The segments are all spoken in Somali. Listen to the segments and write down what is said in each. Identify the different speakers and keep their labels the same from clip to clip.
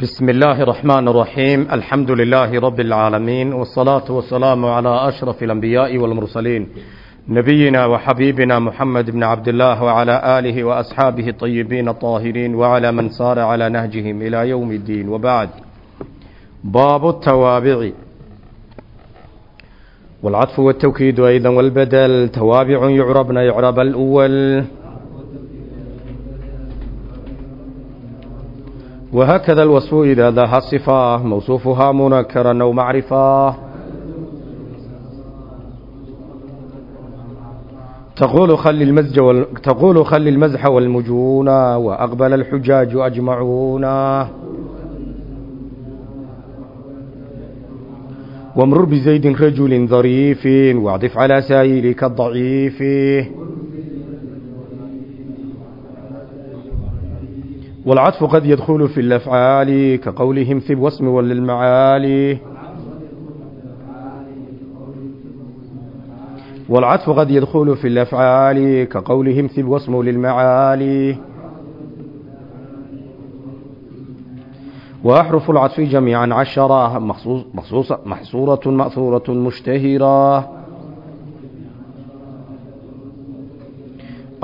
Speaker 1: بسم الله الرحمن الرحيم الحمد لله رب العالمين والصلاة والسلام على أشرف الأنبياء والمرسلين نبينا وحبيبنا محمد بن عبد الله وعلى آله وأصحابه الطيبين الطاهرين وعلى من سار على نهجهم إلى يوم الدين وبعد باب التوابع والعطف والتوكيد أيضا والبدل توابع يعربن يعرب الأول وهكذا الوصف إذا ذاها صفة موصوفها منكرا أو معرفة تقول خل المزج وال... تقول خل المزح والمجون وأقبل الحجاج أجمعون وامرر بزيد رجل ظريف واعطف على سائلك الضعيف والعطف قد يدخل في الأفعال كقولهم ثب واسم وللمعالي والعطف قد يدخل في الأفعال كقولهم ثب واسم للمعالي وأحرف العطف جميعا عشرة مخصوص مخصوصة محصورة مأثورة مشتهرة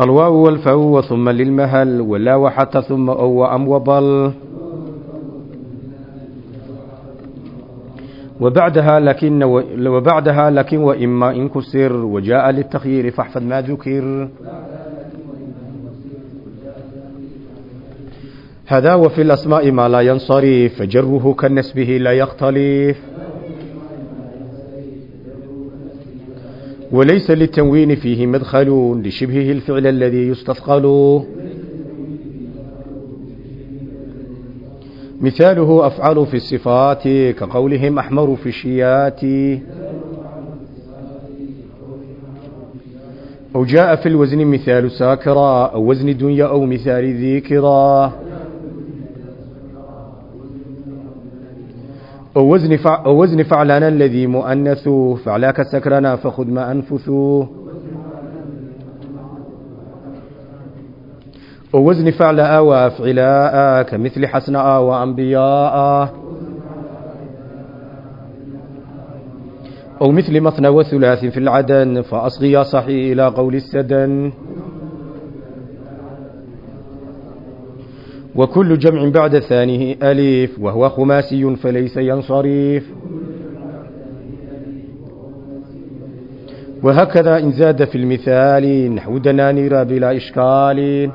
Speaker 1: الواو والفاء ثم للمهل ولا وحتى ثم أو وأم وبل وبعدها لكن وبعدها لكن وإما إن كسر وجاء للتخيير فاحفظ ما ذكر هذا وفي الأسماء ما لا ينصرف فجره كالنسبه لا يختلف وليس للتنوين فيه مدخل لشبهه الفعل الذي يستثقل. مثاله أفعل في الصفات كقولهم أحمر في الشيات. أو جاء في الوزن مثال ساكرا أو وزن دنيا أو مثال ذيكرا أو وزن, فع أو وزن فعلنا الذي مؤنث فعلاك سكرنا فخذ ما أنفث. أو وزن فعلاء وأفعلاء كمثل حسناء وأنبياء. أو مثل مثنى وثلاث في العدن فأصغي يا صحي إلى قول السدن. وكل جمع بعد ثانيه أليف وهو خماسي فليس ينصرف وهكذا إن زاد في المثال نحو دنانير بلا إشكال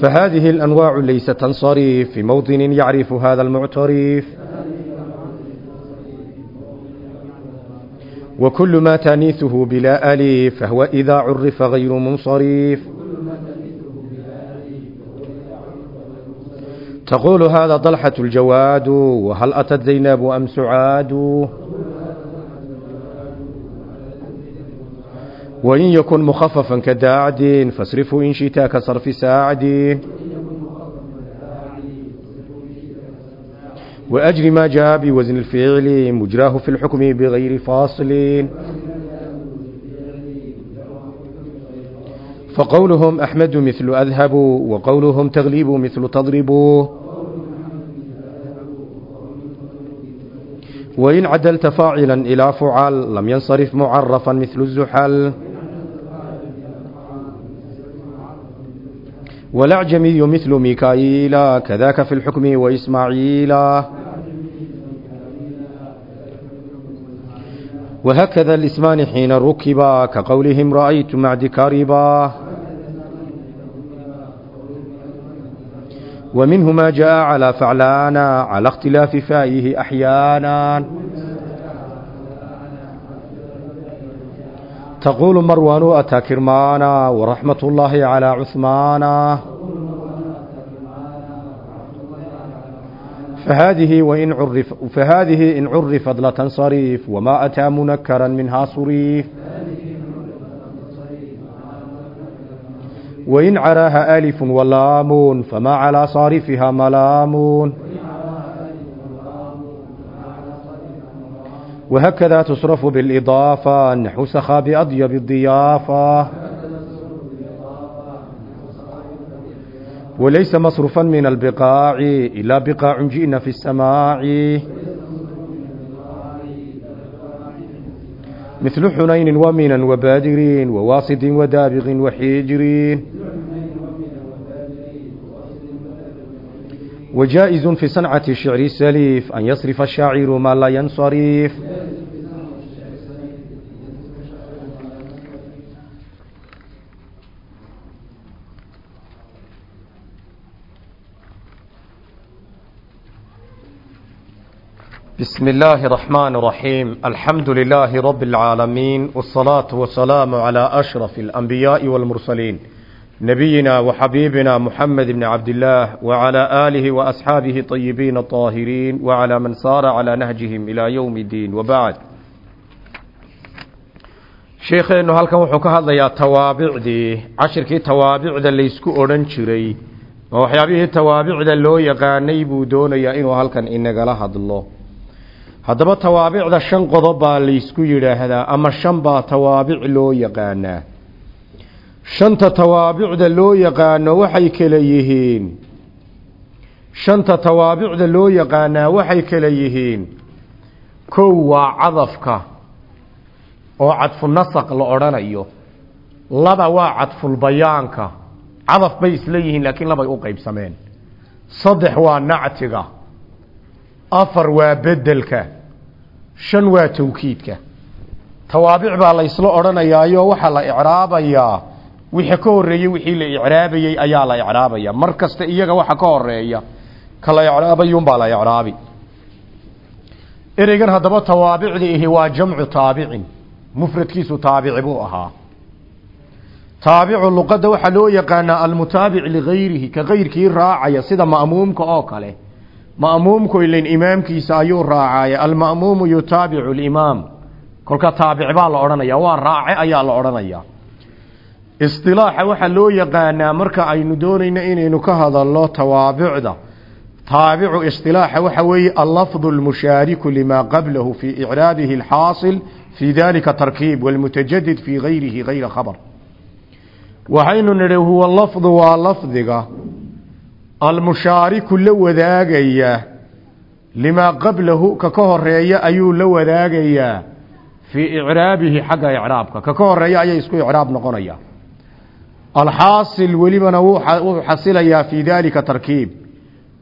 Speaker 1: فهذه الأنواع ليست تنصرف في موطن يعرف هذا المعترف وكل ما تانيثه بلا أليف فهو إذا عرف غير منصرف تقول هذا طلحة الجواد وهل أتت زينب أم سعاد وإن يكن مخففا كداعد فاصرفه إن شئت كصرف ساعد وأجر ما جاء بوزن الفعل مجراه في الحكم بغير فاصل فقولهم أحمد مثل أذهب وقولهم تغليب مثل تضرب wain cadalta faacila ilaa fucaal lam yansarif mucarafa midlu zuxaal walacjamiyu midlu mikaa'iila kadaaka fi lxukmi waismaaciila wahakada lismaani xiina rukiba ka qowlihim ra'aytu macdikariba ومنه ما جاء على فعلانا على اختلاف فائه أحيانا تقول مروان أتى كرمانا ورحمة الله على عثمانا فهذه وإن عرف فهذه إن عرفت لا تنصرف وما أتى منكرا منها صريف وإن عراها ألف ولام فما على صارفها ملام وهكذا تصرف بالإضافة نحو سخا بأضيب الضيافة وليس مصرفا من البقاع إلا بقاع جئنا في السماع مثل حنين ومنا وبادر وواسط ودابغ وحجر وجائز في صنعة الشعر السليف أن يصرف الشاعر ما لا ينصرف بسم الله الرحمن الرحيم الحمد لله رب العالمين والصلاة والسلام على أشرف الأنبياء والمرسلين نبينا وحبيبنا محمد بن عبد الله وعلى آله وأصحابه طيبين الطاهرين وعلى من صار على نهجهم إلى يوم الدين وبعد sheekheenu halkan wuxuu ka hadlayaa tawaabicdii cashirkii tawaabicda laysku odhan jiray ma waxyaabihii tawaabicda loo yaqaanay buu doonayaa inuu halkan inagala hadlo haddaba tawaabicda shan qodob baa laysku yidhaahdaa ama shan baa tawaabic loo yaqaanaa. Shanta tawaabicda loo yaqaano waxay kala yihiin. Shanta tawaabicda loo yaqaanaa waxay kala yihiin. Kow waa cadafka oo cadfu nasaq la odhanayo. Laba waa cadfulbayaanka. Cadaf bay isla yihiin laakiin labay u qeybsameen saddex waa nactiga afar waa bedelka shan waa tawkiidka. Tawaabic baa la ysla odhanayaayo waxaa la icraabayaa. Wixii ka horeeyey wixii la icraabayey ayaa la icraabaya mar kasta iyaga waxa ka horreeya ka la icraabayuunbaa la icraabi. Ereygan haddaba tawaabicda ihi waa jamcu taabicin mufradkiisu taabici buu ahaa. Taabicu luqadda waxaa loo yaqaanaa almutaabic ligayrihi ka kayrkii raacaya sida ma'muumka oo kale ma'muumku ilan imaamkiisa ayuu raacaya alma'muumu yutaabicu limaam kolka taabic baa la odhanaya. Waa raace ayaa la odhanaya. Isilaaxa waxaa loo yaqaanaa marka aynu doonayno inaynu ka hadalno tawaabicda taabicu isilaaxa waxa weeye allafdu lmushaariku lima qablahu fi icraabihi alxaasil fi dalika tarkiib walmutajadid fi gayrihi gayra khabar. Waxaynu nidhi huwa lafdu waa lafdiga almushaariku la wadaagaya limaa qablahu ka ka horreeya ayuu la wadaagayaa fii icraabihi xagga icraabka ka ka horreeya ayay isku icraab noqonaya. Alxaasil welibana wuu xasilayaa fii dalika tarkiib.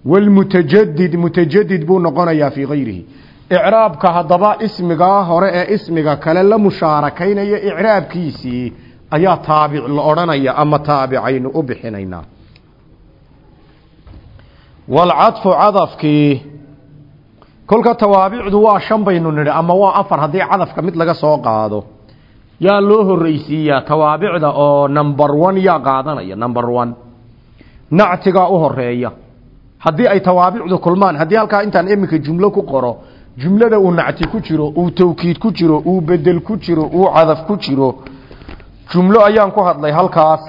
Speaker 1: Walmutajadid mutajadid buu noqonayaa fii gayrihi. Icraabka haddaba ismigaa hore ee ismiga kale la mushaarakaynaya icraabkiisii ayaa taabic la odhanaya ama taabicaynu u bixinaynaa walcadfu cadafkii kolka tawaabicdu waa shan baynu nidhi ama waa afar haddii cadafka mid laga soo qaado yaa loo horreysiiyaa tawaabicda oo number one yaa qaadanaya number one nactigaa u horreeya haddii ay tawaabicdu kulmaan haddii halkaa intaan iminka jumlo ku qoro jumlada uu nacti ku jiro uu tawkiid ku jiro uu bedel ku jiro uu cadaf ku jiro jumlo ayaan ku hadlay halkaas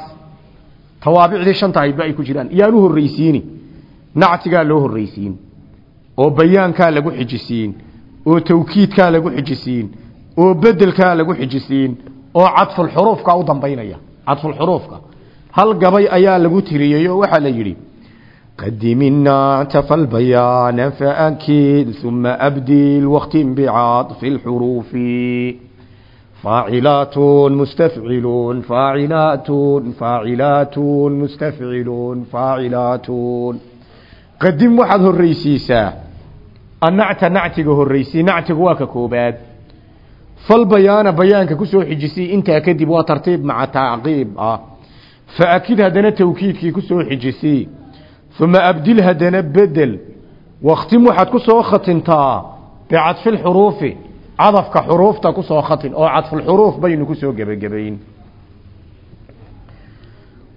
Speaker 1: tawaabicdii shanta ahaydba ay ku jiraan iyaan u horreysiini nactigaa loo horreysiin oo bayaankaa lagu xijisiin oo tawkiidkaa lagu xijisiin oo bedelkaa lagu xijisiin oo cadfulxuruufka u dambaynaya cadfulxuruufka hal gabay ayaa lagu tiriyey oo waxaa la yidhi qadim الnacta falbayaana faakid uma abdil waktin bicadfi اlxuruufi faacilaatun mustafciluun faacilaatun faacilaatun mustafciluun faacilaatun qadim waxaad horreysiisaa annacta nactiga horreysii nactigu waa ka koobaad. Fal bayaana bayaanka ku soo xijisii intaa kadib waa tartiib maca tacqiib ah. Fa akid haddana tawkiidkii ku soo xijisii. Uma abdil haddana bedel. Wakhtim waxaad ku soo khatintaa bicadfilxuruufi cadafka xuruufta ku soo khatin oo cadfulxuruuf baynu ku soo gebagabayn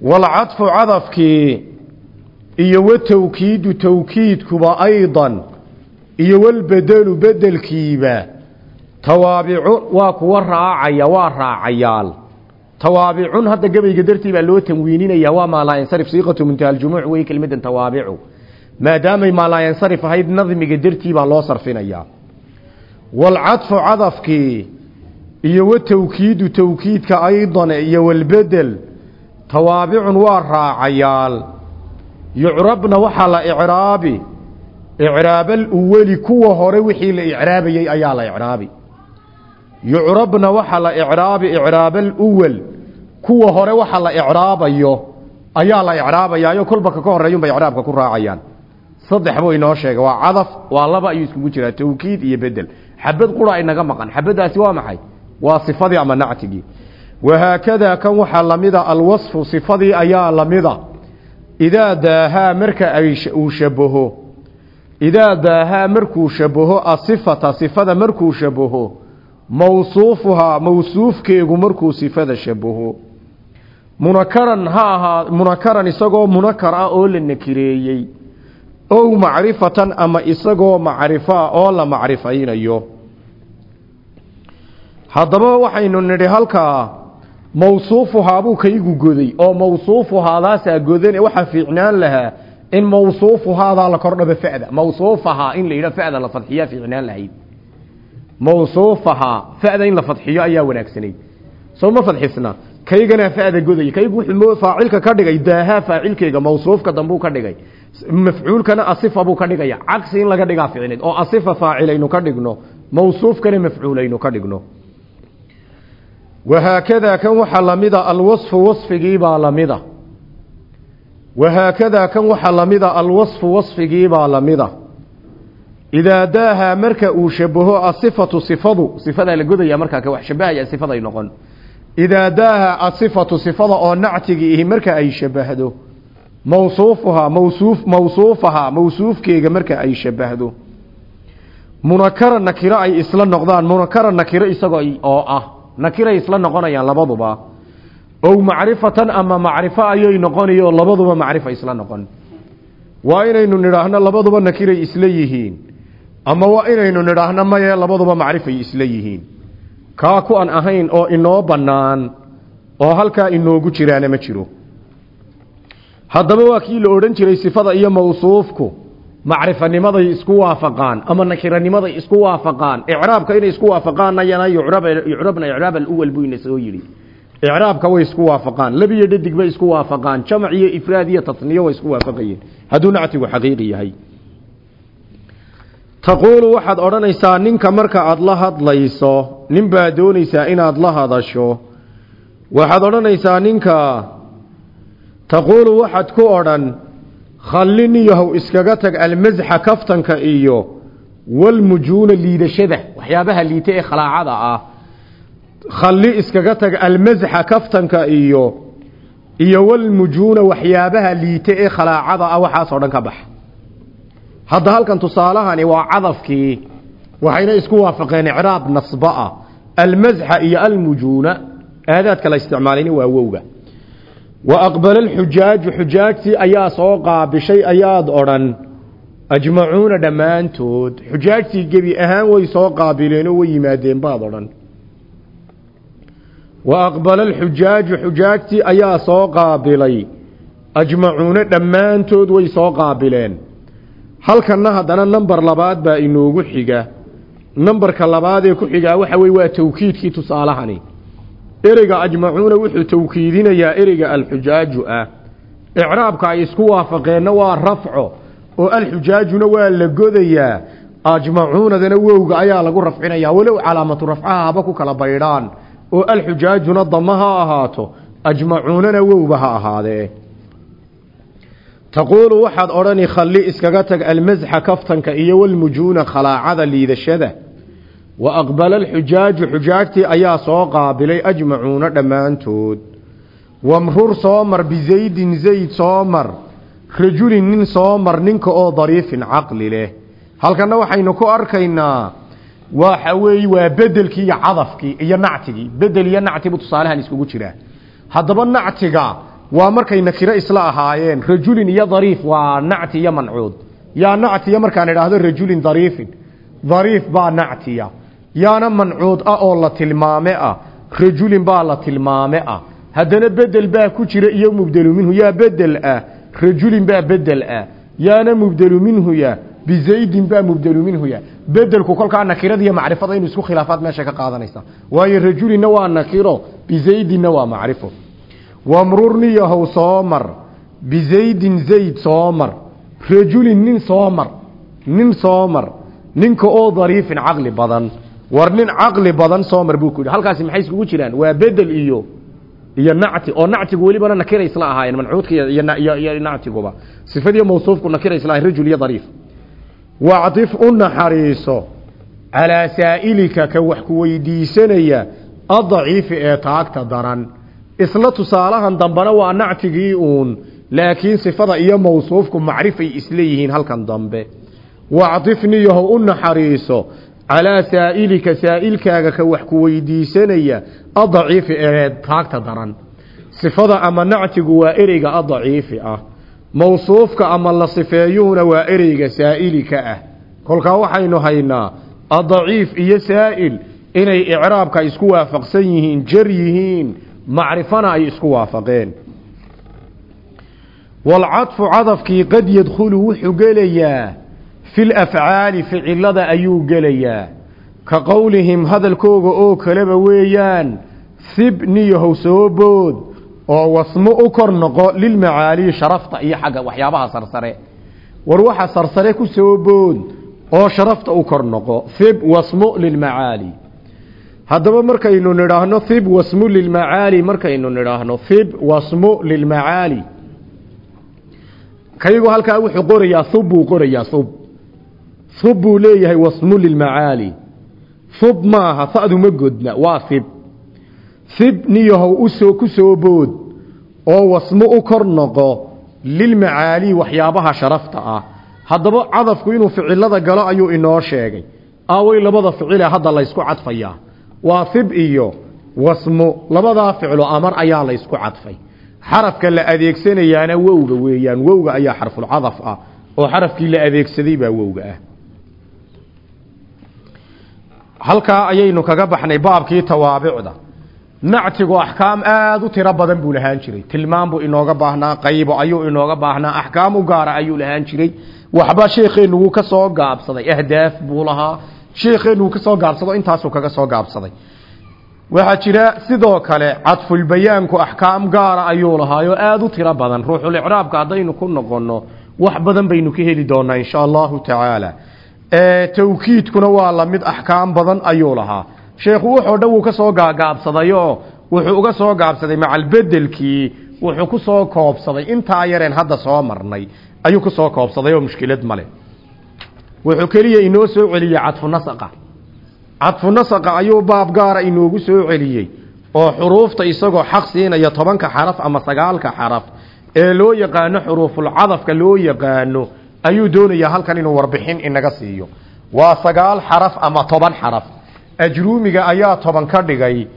Speaker 1: walcadfu cadafkii iyo watawkiidu tawkiidkuba aydan iyo walbedelu bedelkiiba tawaabicu waa kuwa raacaya waa raacayaal. Tawaabicun hadda gabayga dartii baa loo tanwiininaya waa maalaayansarif siiqatu muntaha aljumuuc wey kelmadan tawaabicu. Maadaamay maalaayansarif ahayd nadmiga dartii baa loo sarfinayaa walcadfu cadafkii iyo watawkiidu tawkiidka aydan iyo walbedel tawaabicun waa raacayaal yucrabna waxaa la icraabi. Icraabal uweli kuwa hore wixii la icraabayey ayaa la icraabi. Yucrabna waxaa la icraabi icraabal uwel kuwa hore waxa la icraabayo ayaa la icraabayaayo kolba ka horeeyunbay icraabka ku raacayaan. Saddex buu inoo sheegay waa cadaf waa laba ayuu iskugu jiraa tawkiid iyo bedel. Xabad qura inaga maqan xabadaasi waa maxay? Waa sifadii ama nactigii. Wahaakadaa kan waxaa lamida alwasfu sifadii ayaa lamida idaa daahaa marka uu shabaho idaa daahaa markuu shabaho asifata sifada markuu shabaho mawsuufuhaa mawsuufkeegu markuu sifada shabaho munakaran ha ahaa munakaran isagoo munakar ah oo la nakireeyey ow macrifatan ama isagoo macrifa oo la macrifaynayo haddaba waxaynu nidhi halkaa mawsuufuhaabuu kaygu goday oo mawsuufuhaadaasaa godan waxaa fiicnaan lahaa in mawsuufuhaadaa la kordhaba fada. Mawsuufahaa in la yidha fada la fadxiyaa fiicnaan lahayd. Mawsuufahaa fada in la fadxiyo ayaa wanaagsanayd. Soo ma fadxisna? Kaygana fada godaya kaygu wuxuu faacilka ka dhigay daahaa faacilkeyga mawsuufka dambuu ka dhigay. Mafcuulkana asifa buu ka dhigaya. Cagsi in laga dhigaa ficneed oo asifa faacilaynu ka dhigno mawsuufkana mafcuulaynu ka dhigno wahaakadaa kan waxaa lamida alwasfu wasfigiibaa lamida wahaakadaa kan waxaa lamida alwasfu wasfigiibaa lamida idaa daahaa marka uu shabaho asifatu sifadu sifadaa la godaya markaa ka wax shabahaya sifaday noqon idaa daaha asifatu sifada oo nactigi ihi marka ay shabahdo mawsuufuhaa mawsuuf mawsuufahaa mawsuufkeega marka ay shabahdo munakara nakiro ay isla noqdaan munakara nakiro isagoo oo ah nakiray isla noqonayaan labaduba. Ow macrifatan ama macrifo ayay noqonayo labaduba macrifa isla noqon. Waa inaynu nidhaahno labaduba nakiray isla yihiin ama waa inaynu nidhaahno maye labaduba macrifay isla yihiin. Kaa ku an ahayn oo inoo bannaan oo halkaa inoogu jiraana ma jiro. Haddaba waa kii la odhan jiray sifada iyo mawsuufku macrifanimaday isku waafaqaan ama nakiranimaday isku waafaqaan. Icraabka inay isku waafaqaanna yana yucrabna icraab aluwal buu ina soo yidhi. Icraabka way isku waafaqaan labiyo dhadig bay isku waafaqaan jamac iyo ifraad iyo tasniyo way isku waafaqayeen. Hadduu nactigu xaqiiqi yahay. Taquulu waxaad odhanaysaa ninka marka aada la hadlayso nin baa doonaysaa inaad la hadasho. Waxaad odhanaysaa ninka taquulu waxaad ku odhan khallin yahow iskaga tag almasxa kaftanka iyo walmujuuna liidashada waxyaabaha liita ee khalaacada ah. Khalli iskaga tag almasxa kaftanka iyo iyo walmujuuna waxyaabaha liita ee khalaacada ah waxaasoo dhan ka bax hadda halkan tusaalahani waa cadafkii waxayna isku waafaqeen icraab nasba ah almasxa iyo almujuuna aadaadka la isticmaalayna waa wowga wa aqbala alxujaaju xujaajtii ayaa soo qaabishay ayaad odhan. Ajmacuuna dhammaantood xujaajtii gebi ahaan way soo qaabileenoo way yimaadeen baad odhan. Wa aqbala alxujaaju xujaajtii ayaa soo qaabilay. Ajmacuuna dhammaantood way soo qaabileen. Halkanna haddana namber labaad baa inoogu xiga. Nambarka labaad ee ku xigaa waxa weye waa tawkiidkii tusaalahani ereyga ajmacuuna wuxuu tawkiidinayaa ereyga alxujaaju ah. Icraabka ay isku waafaqeenna waa rafco oo alxujaajuna waa la godayaa. Ajmacuunadana wowga ayaa lagu rafcinayaa walow calaamatu rafcaha haba ku kala baydhaan oo alxujaajuna dama ha ahaato ajmacuunana wowba ha ahaadee. Taquulu waxaad odhani khalli iskaga tag almasxa kaftanka iyo walmujuuna khalaacada liidashada wa aqbala alxujaaju xujaajtii ayaa soo qaabilay ajmacuuna dhammaantood wamrur soo mar bizaydin zayd soo mar rajulin nin soo mar ninka oo dariifin caqli leh halkanna waxaynu ku arkaynaa waxa weeye waa bedelkii iyo cadafkii iyo nactigii bedel iyo nactibu tusaalahan iskugu jiraa haddaba nactiga waa markay nakiro isla ahaayeen rajulin iyo dariif waa nacti iyo mancuud yaa nactiya markaan idhaahdo rajulin dariifin dariif baa nactiya yaana mancuud ah oo la tilmaame ah. Rajulin baa la tilmaame ah. Haddana bedel baa ku jira iyo mubdelu minhu yaa bedel ah. Rajulin baa bedel ah. Yaana mubdelu minhu ya bizaydin baa mubdelu minhu ya bedelku kolkaa nakirada iyo macrifada inuu isku khilaafaad meesha ka qaadanaysa. Waayo rajulinna waa nakiro bizaydinna waa macrifo. Wamrurniyahow soo mar. Bizaydin zayd soo mar. Rajulin nin soo mar. Nin soo mar. Ninka oo dariifin caqli badan war nin caqli badan soo mar buu ku yidhi. Halkaasi maxay iskugu jiraan? Waa bedel iyo iyo nacti oo nactigu welibana nakira isla ahaayeen mancuudka iyo nactiguba. Sifadiiyo mawsuufku nakira isla ahayen rajul iyo dariif. Wacdif u naxariiso calaa saa'ilika ka wax ku weydiisanaya adaciifi ee taagta daran. Isla tusaalahan dambena waa nactigii uun laakiin sifada iyo mawsuufku macrifay isla yihiin halkan dambe. Wacdifniyaho u naxariiso calaa saa'ilika saa'ilkaaga ka wax ku weydiisanaya adaciifi ee taagta daran sifada ama nactigu waa ereyga adaciifi ah mawsuufka ama la sifeeyuhuna waa ereyga saa'ilika ah kolkaa waxaynu haynaa adaciif iyo saa'il inay icraabka isku waafaqsan yihiin jar yihiin macrifana ay isku waafaqeen walcadfu cadafkii qad yadkhulu wuxuu gelayaa fi lafcaali ficilada ayuu gelayaa. Ka qowlihim hadalkooga oo kaleba weeyaan hib niyahow soo bood oo wasmo u kor noqo lilmacaali sharafta iyo xagga waxyaabaha sarsare. War waxa sarsare ku soo bood oo sharafta u kor noqo hib wasmo lilmacaali haddaba markaynu nidhaahno hib wasmu lilmacaali markaynu nidhaahno hib wasmu lilmacaali kaygu halkaa wuxuu qorayaa hub buu qorayaa hub hub buu leeyahay wasmu lilmacaali hub maaha fa'du ma godna waa hib hib niyahow u soo ku soo bood oo wasmo u kor noqo lilmacaali waxyaabaha sharafta ah. Haddaba cadafku inuu ficilada galo ayuu inoo sheegay. Aaway labada ficile hadda laysku cadfayaa waa hib iyo wasmo labadaa ficlo amar ayaa laysku cadfay. Xarafka la adeegsanayaana wowga weeyaan wowga ayaa xarfulcadaf ah oo xarafkii la adeegsaday baa wowga ah halkaa ayaynu kaga baxnay baabkii tawaabicda nactigu axkaam aada u tiro badan buu lahaan jiray. Tilmaam buu inooga baahnaa qaybo ayuu inooga baahnaa axkaam u gaara ayuu lahaan jiray. Waxba sheekheenu wuu ka soo gaabsaday. Ahdaaf buu lahaa. Sheekheenu wuu ka soo gaabsado intaasuu kaga soo gaabsaday. Waxaa jira sidoo kale cadfulbayaanku axkaam gaara ayuu lahaayoo aada u tiro badan. Ruuxulicraabka haddaynu ku noqonno wax badan baynu ka heli doonaa insha allahu tacaala tawkiidkuna waa la mid axkaam badan ayuu lahaa. Sheekhu wuxoo dhan wuu ka soo gaagaabsadayoo wuxuu uga soo gaabsaday macalbedelkii wuxuu ku soo koobsaday. Intaa yareen hadda soo marnay ayuu ku soo koobsaday oo mushkilad male wuxuu keliya inoo soo celiyey cadfu nasaqa. Cadfu nasaqa ayuu baab gaara inoogu soo celiyey oo xuruufta isagoo xaq siinaya tobanka xaraf ama sagaalka xaraf ee loo yaqaano xuruufulcadafka loo yaqaano ayuu doonayaa halkan inuu warbixin inaga siiyo. Waa sagaal xaraf ama toban xaraf. Ajruumiga ayaa toban ka dhigay.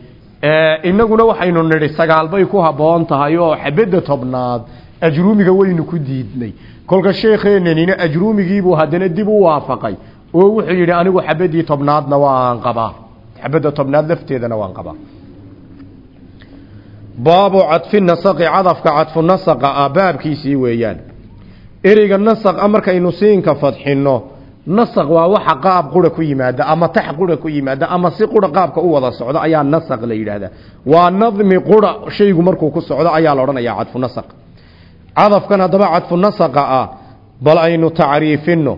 Speaker 1: Inaguna waxaynu nidhi sagaal bay ku habboon tahay oo xabadda tobnaad ajruumiga waynu ku diidnay. Kolka sheekheenanina ajruumigiibuu haddana dib u waafaqay. Oo wuxuu yidhi anigu xabadii tobnaadna waan qabaa. Xabadda tobnaad lafteedana waan qabaa. Baabu cadfi nasaqi cadafka cadfu nasaqa ah baabkiisii weeyaan ereyga nasaq a markaynu siinka fadxinno nasaq waa waxa qaab qura ku yimaada ama tax qura ku yimaada ama si qura qaabka u wada socdo ayaa nasaq la yidhaahdaa. Waa nadmi qura shaygu markuu ku socdo ayaa la odhanayaa cadfu nasaq cadafkan haddaba cadfu nasaqa ah bal aynu tacriifino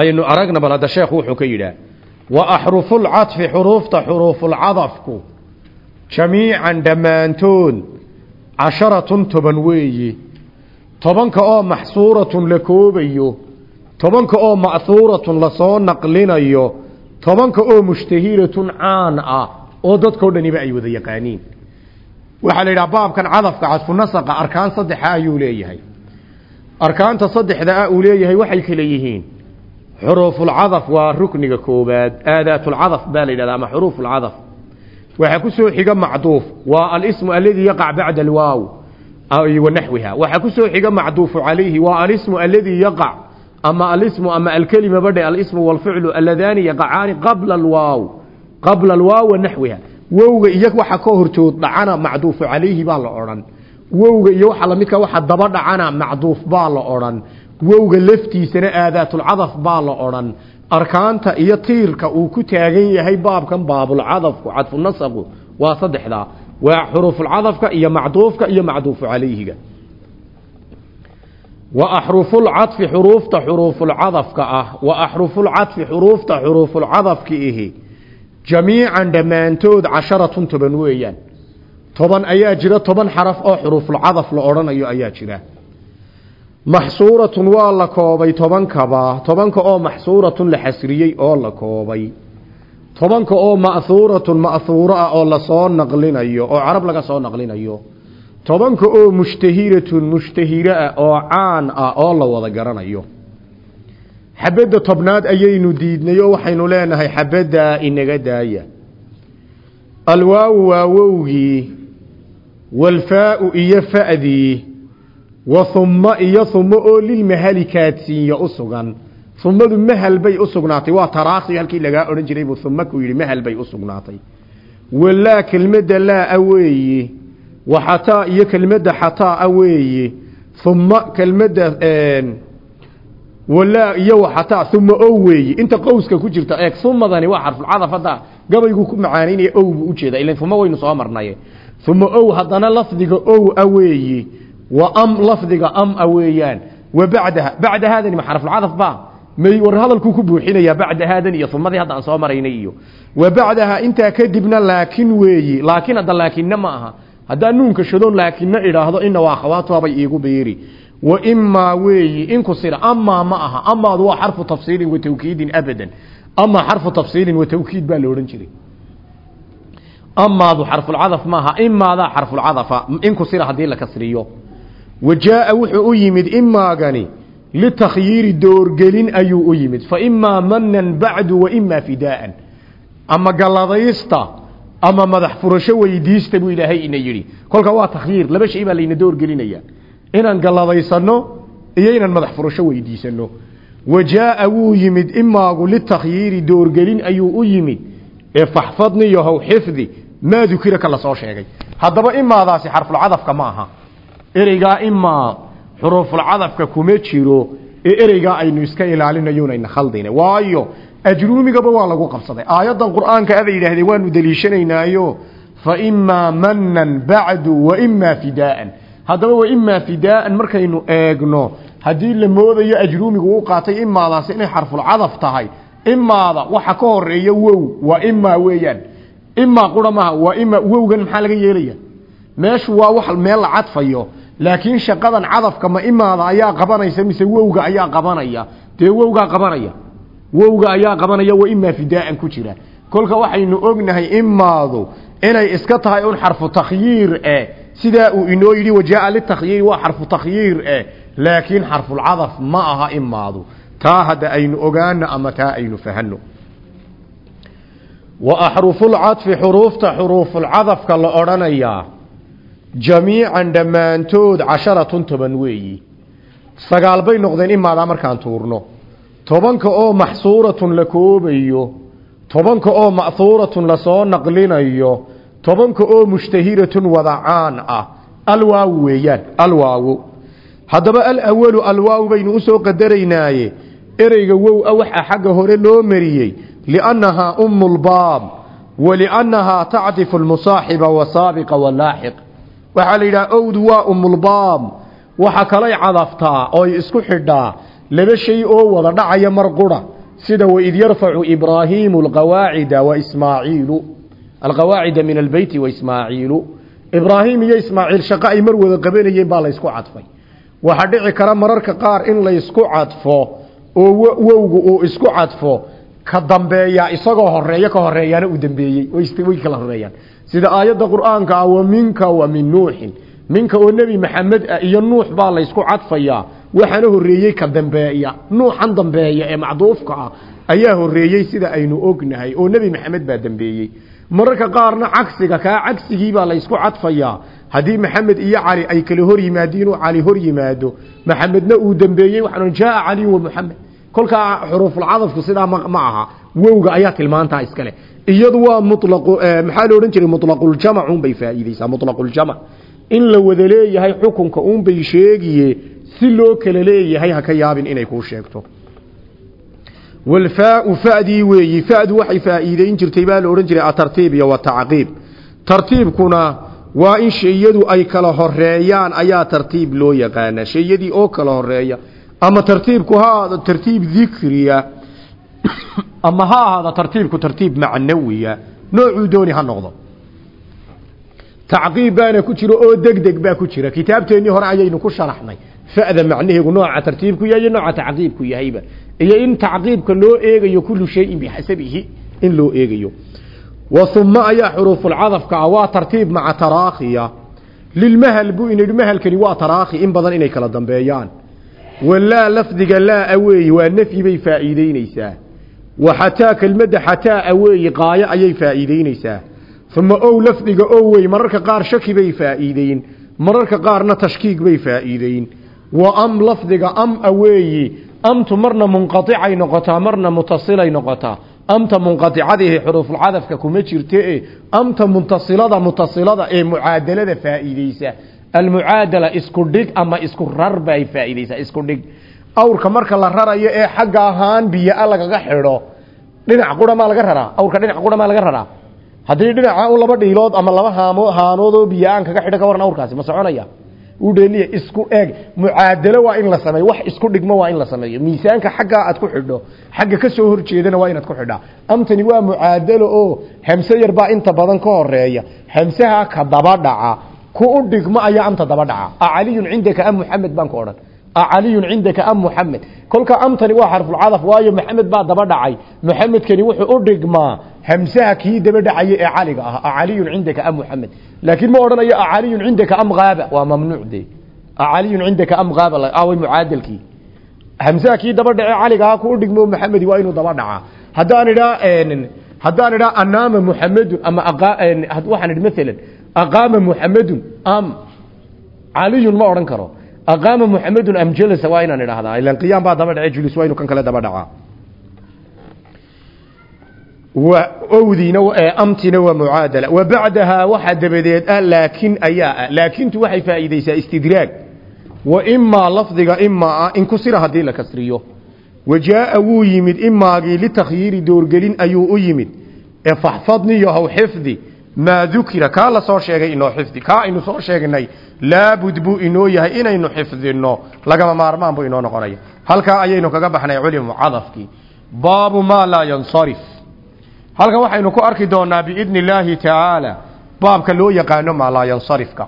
Speaker 1: aynu aragna bal hadda sheekhu wuxuu ka yidhaah wa axrufulcadfi xuruufta xuruufulcadafku jamiican dhammaantood casharatun toban weeye tobanka oo maxsuuratun la koobayo tobanka oo ma'huuratun la soo naqlinayo tobanka oo mushtahiratun caan ah oo dadkao dhaniba ay wada yaqaaniin. Waxaa la yidhaha baabkan cadafka cadfu nasaqa arkaan saddexa ayuu leeyahay. Arkaanta saddexda ah uu leeyahay waxay kale yihiin xuruufulcadaf waa rukniga koobaad aadaatulcadaf baa la yidhahda ama xuruufulcadaf waxaa ku soo xiga macduuf waa alismu aladii yaqac bacda alwaaw soo xiga macduufu calayhi waa alismu aladii yaqac ama alismu ama alkelima badhe alismu walficlu aladaani yaqacaani qabla alwaaw. Qabla alwaaw wanaxwiha wowga iyo waxa ka hortood dhacana macduufu calayhi baa la odhan. Wowga iyo waxa lamidka waxa daba dhacana macduuf baa la odhan. Wowga laftiisana aadaatulcadaf baa la odhan. Arkaanta iyo tiirka uu ku taagan yahay baabkan baabulcadafku cadfunasaqu waa saddexdaa waa xuruufulcadafka iyo macduufka iyo macduufu calayhiga. Wa axrufulcadfi xuruufta xuruufulcadafka ah. Wa axrufulcadfi xuruufta xuruufulcadafka ihi. Jamiican dhammaantood casharatun toban weeyaan. Toban ayaa jira toban xaraf oo xuruufulcadaf la odhanayo ayaa jira. Maxsuuratun waa la koobay tobankaba tobanka oo maxsuuratun la xasriyey oo la koobay tobanka oo ma'huuratun ma'huuro ah oo la soo naqlinayo oo carab laga soo naqlinayo tobanka oo mushtahiratun mushtahiro ah oo caan ah oo la wada garanayo. Xabadda tobnaad ayaynu diidnay oo waxaynu leenahay xabaddaa inaga daaya. Alwaawu waa wowgii walfaau iyo fa'dii wa humma iyo hummo oo lilmahali kaadsiinya u sugan humadu mahal bay u sugnaatay. Waa taraakhi halkii lagaa odhan jiray buu humma ku yidhi mahal bay u sugnaatay. Walaa kelmadda laa-a weeye wa xataa iyo kelmadda xataa-a weeye humma kelmadda walaa iyo wa xataa humma ow weeye inta qowska ku jirta eeg humadani waa xarfulcadaf hadda. Gabayguu ku macaanaynaya ow buu ujeeda ilan humma waynu soo marnaye. Humma ow haddana lafdiga ow a weeye wa am lafdiga am a weeyaan wa bacdaha bacda haadani ma xarfulcadaf ba may war hadalkuu ku buuxinayaa bacda haadan iyo umadii hadda soo maraynay iyo wa bacdaha intaa kadibna laakin weeyi laakin hadda laakinna ma aha. Haddaan nuunka shadoon laakinna idhaahdo ina waa akhawaatuhabay iigu beeri wa imaa weeyi inku sira amaa ma aha. Amaadu waa xarfu tafsiilin wa tawkiidin abadan. Amaa xarfu tafsiilin wa tawkiid baa la odhan jiray. Amaadu xarfulcadaf maaha imaadaa xarfulcadafa inku sira haddii la kasriyo. Wa wuxuu u yimid imaagani litakhyiiri doorgelin ayuu u yimid fa imaa manan bacdu wa imaa fidaaan ama galladaysta ama madax furasho weydiista buu ilaahay ina yidhi kolka waa takhyiir laba shay baa layna doorgelinaya inaan galladaysano iyo inaan madax furasho weydiisano wa jaaa wuu yimid imaagu litakhyiiri doorgelin ayuu u yimid ee faxfadni yahow xifdi maa dukira la soo sheegay haddaba imaadaasi xarfulcadafka ma ereygaa imaa xuruufulcadafka kuma jiro ee ereygaa aynu iska ilaalinayonayna khaldine waayo ajruumigaba waa lagu qabsaday. Aayaddan qur'aanka ada yidhaahdeen waanu deliishanaynaayo fa imaa manan bacdu wa imaa fidaaan haddaba wa imaa fidaaan markaynu eegno haddii la moodayo ajruumigu u qaatay imaadaasi inay xarfulcadaf tahay imaada waxa ka horreeya wow waa imaa weeyaan. Imaa qura maaha waa imaa wowgan maxaa laga yeelaya meeshu waa wax meel la cadfayo laakiin shaqadan cadafka ma imaada ayaa qabanaysa mise wowga ayaa qabanaya. Dee wowgaa qabanaya? Wowga ayaa qabanaya wa imaa fidaaan ku jira. Kolka waxaynu ognahay imaadu inay iska tahay un xarfu takhyiir eh sidaa uu inoo yidhi wajaaa litakhyiiri waa xarfu takhyiir eh laakiin xarfulcadaf ma aha imaadu. Taa hadda aynu ogaano ama taa aynu fahano wa axrufulcadfi xuruufta xuruufulcadafka la odhanayaa jamiican dhammaantood casharatun toban weeyi sagaal bay noqdeen imaadaa markaan tuurno tobanka oo maxsuuratun la koobayo tobanka oo ma'huuratun la soo naqlinayo tobanka oo mushtahiratun wadacaan ah alwaawu weeyaan alwaawu haddaba alawalu alwaawu baynu u soo qadaraynaaye ereyga wow a waxaa xagga hore loo mariyey liannahaa umu lbaab waliannahaa tacdifu lmusaaxiba wasaabiqa walaaxiq waxaa la yidhaha owdu waa umulbaab waxa kalay cadaftaa ooy isku xidhaa laba shay oo wada dhacaya mar qura sida waid yarfacu ibraahiimu alqawaacida waismaaciilu alqawaacida min albeyti waismaaciilu ibraahim iyo ismaaciil shaqo ay mar wada qabanayeen baa laysku cadfay. Waxaa dhici kara mararka qaar in laysku cadfo oo wowgu uu isku cadfo ka dambeeya isagoo horeeyo ka horeeyaana uu dambeeyey way kala horeeyaan sida aayadda qur'aanka ah wa minka wa min nuuxin minka oo nebi maxamed ah iyo nuux baa laysku cadfayaa waxaana horeeyey ka dambeeya. Nuuxan dambeeya ee macduufka ah ayaa horeeyey sida aynu ognahay oo nebi maxamed baa dambeeyey. Mararka qaarna cagsiga kaa cagsigiibaa laysku cadfayaa haddii maxamed iyo cali ay kala hor yimaadiin uu cali hor yimaado maxamedna uu dambeeyey waxaan jaaa cali wa muxamed kolkaa xuruufulcadafku sidaa ma aha. Wowga ayaa tilmaantaa iskale iyadu waa mulaqu maxaa la odhan jiray? Mulaqul-jamac unbay faa'iideysaa mulaqul-jamac in la wada leeyahay xukunka unbay sheegiye si loo kala leeyahay ha ka yaabin inay kuu sheegto. Walfaau fadii weeyi fadu waxay faa'iideyn jirtay baa la odhan jiray atartiib iyo watacqiib tartiibkuna waa in shayadu ay kala horeeyaan ayaa tartiib loo yaqaanaa. Shayadii oo kala horreeya ama tartiibku ha ahaado tartiib dikriya ama ha ahaado tartiibku tartiib macnawiya noocuu dooni ha noqdo. Tacqiib baana ku jiro oo degdeg baa ku jira. Kitaabteennii hore ayaynu ku sharaxnay. Fa'da macnaheegu nooca tartiibku yahay iyo nooca tacqiibku yahayba. Iyo in tacqiibka loo eegayo kullu shayin bixasabihi in loo eegayo. Wa uma ayaa xuruufulcadafka ah waa tartiib maca taraakhiya lilmahal buu inidhi mahalkani waa taraakhi in badan inay kala dambeeyaan. Walaa lafdiga laa aweeye waa nafyi wa xataa kelmadda xataa aweeye qaayo ayay faa'iideyneysaa uma ow lafdiga owey mararka qaar shaki bay faa'iideyn mararka qaarna tashkiig bay faa'iideyn wa am lafdiga am aweeyi amtu marna munqaicay noqotaa marna mutasilay noqotaa. Amta munqaicadiihi xuruufulcadafka kuma jirte e amta muntasilada mutasilada ee mucaadalada faa'iideysa almucaadala isku dhig ama isku rar bay faa'iideysaa isku dhig awrka marka la rarayo ee xagga ahaan biyo-a lagaga xidho dhinac quramaa laga raraa? Awrka dhinac quramaa laga raraa? Haddii dhinaca un laba dhiilood ama laba haamo haanood oo biyo-aan kaga xidho ka waran awrkaasi ma soconaya. U dheeliya isku eeg. Mucaadalo waa in la sameeyo wax isku dhigmo waa in la sameeyo. Miisaanka xaggaa aad ku xidho xagga ka soo horjeedana waa inaad ku xidhaa. Amtani waa mucaadalo oo hamse yar baa inta badan ka horreeya hamsaha ka daba dhaca ku u dhigmo ayaa amta daba dhaca. Acaliyun cindaka am muxamed baan ku odhan acaliyun cindaka am muxamed kolka amtani waa xarfulcadaf waayo maxamed baa daba dhacay. Muxamedkani wuxuu u dhigmaa hamsaha kii daba dhacaya ee caliga ah acaliyun cindaka am muxamed laakiin ma odhanayo acaliyun cindaka am haaba waa mamnuuc de acaliyun cindaka am haaba mucaadalkii hamsaha kii. Daba dhace caliga ah ku u dhigmo maxamedi waa inuu daba dhacaa haddaan idhaa haddaan idhaa anaama muxamedun ama waxaan idhi maalan aqaama muxamedun am caliyun ma odhan karo aqaama muxamedun am jalasa waa inaan idhaahdaa ilan qiyaam baa daba dhace julis waa inuu kan kale daba dhacaa owdiina amtina waa mucaadala wa bacdahaa waxaa dabadeed ah laakin ayaa ah laakintu waxay faa'iideysaa istidraag wa imaa lafdiga imaa ah in kusira haddii la kasriyo wa jaaa wuu yimid imaagii litakhyiiri doorgelin ayuu u yimid ee faxfadni yahow xifdi maa dukira kaa la soo sheegay inoo xifdi kaa aynu soo sheegnay laabud buu inoo yahay inaynu xifdinno lagama maarmaan buu inoo noqonaya halkaa ayaynu kaga baxnay culimu cadafkii. Baabu maa laa yansarif. Halkan waxaynu ku arki doonaa biidni illaahi tacaala baabka loo yaqaano maalaayansarifka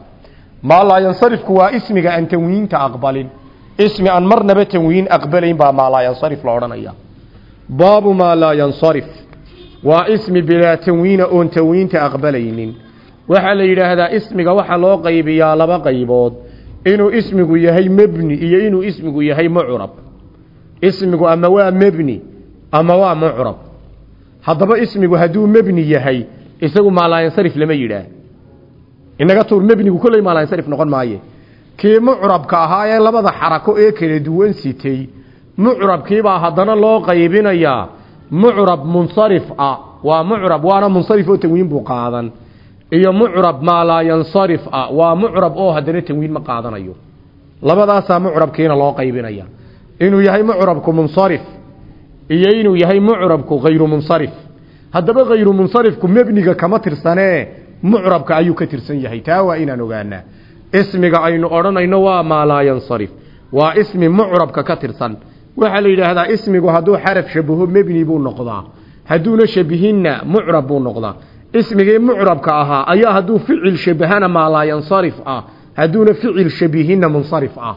Speaker 1: maalaayansarifku waa ismiga aan tanwiinta aqbalin. Ismi aan marnaba tanwiin aqbalayn baa maalaayansarif la odhanaya baabu maa laa yansarif waa ismi bilaa tanwiina oon tanwiinta aqbalaynin. Waxaa la yidhaahdaa ismiga waxaa loo qaybiyaa laba qaybood. Inuu ismigu yahay mebni iyo inuu ismigu yahay mucrab. Ismigu ama waa mebni ama waa mucrab. Haddaba ismigu hadduu mebni yahay isagu maalaayansarif lama yidhaah. Inaga tuur mebnigu kolley maalaayansarif noqon maaye. Kii mucrabka ahaa ee labada xarako ee kala duwan sitay mucrabkiibaa haddana loo qaybinayaa mucrab munsarif ah waa mucrab waana munsarif oo tanwiin buu qaadan. Iyo mucrab maalaayansarif ah waa mucrab oo haddana tanwiin ma qaadanayo. Labadaasaa mucrabkiina loo qaybinaya inuu yahay mucrabku munsarif iyo inuu yahay mucrabku hayru munsarif. Haddaba hayru munsarifku mebniga kama tirsanee mucrabka ayuu ka tirsan yahay. Taa waa inaan ogaanaa. Ismiga aynu odhanayno waa maalaayansarif waa ismi mucrabka ka tirsan waxaa la yidhaahdaa ismigu hadduu xaraf shabaho mebni buu noqdaa hadduuna shabihinna mucrab buu noqdaa. Ismigii mucrabka ahaa ayaa hadduu ficil shabahana maalaayansarif ah hadduuna ficil shabihinna munsarif ah.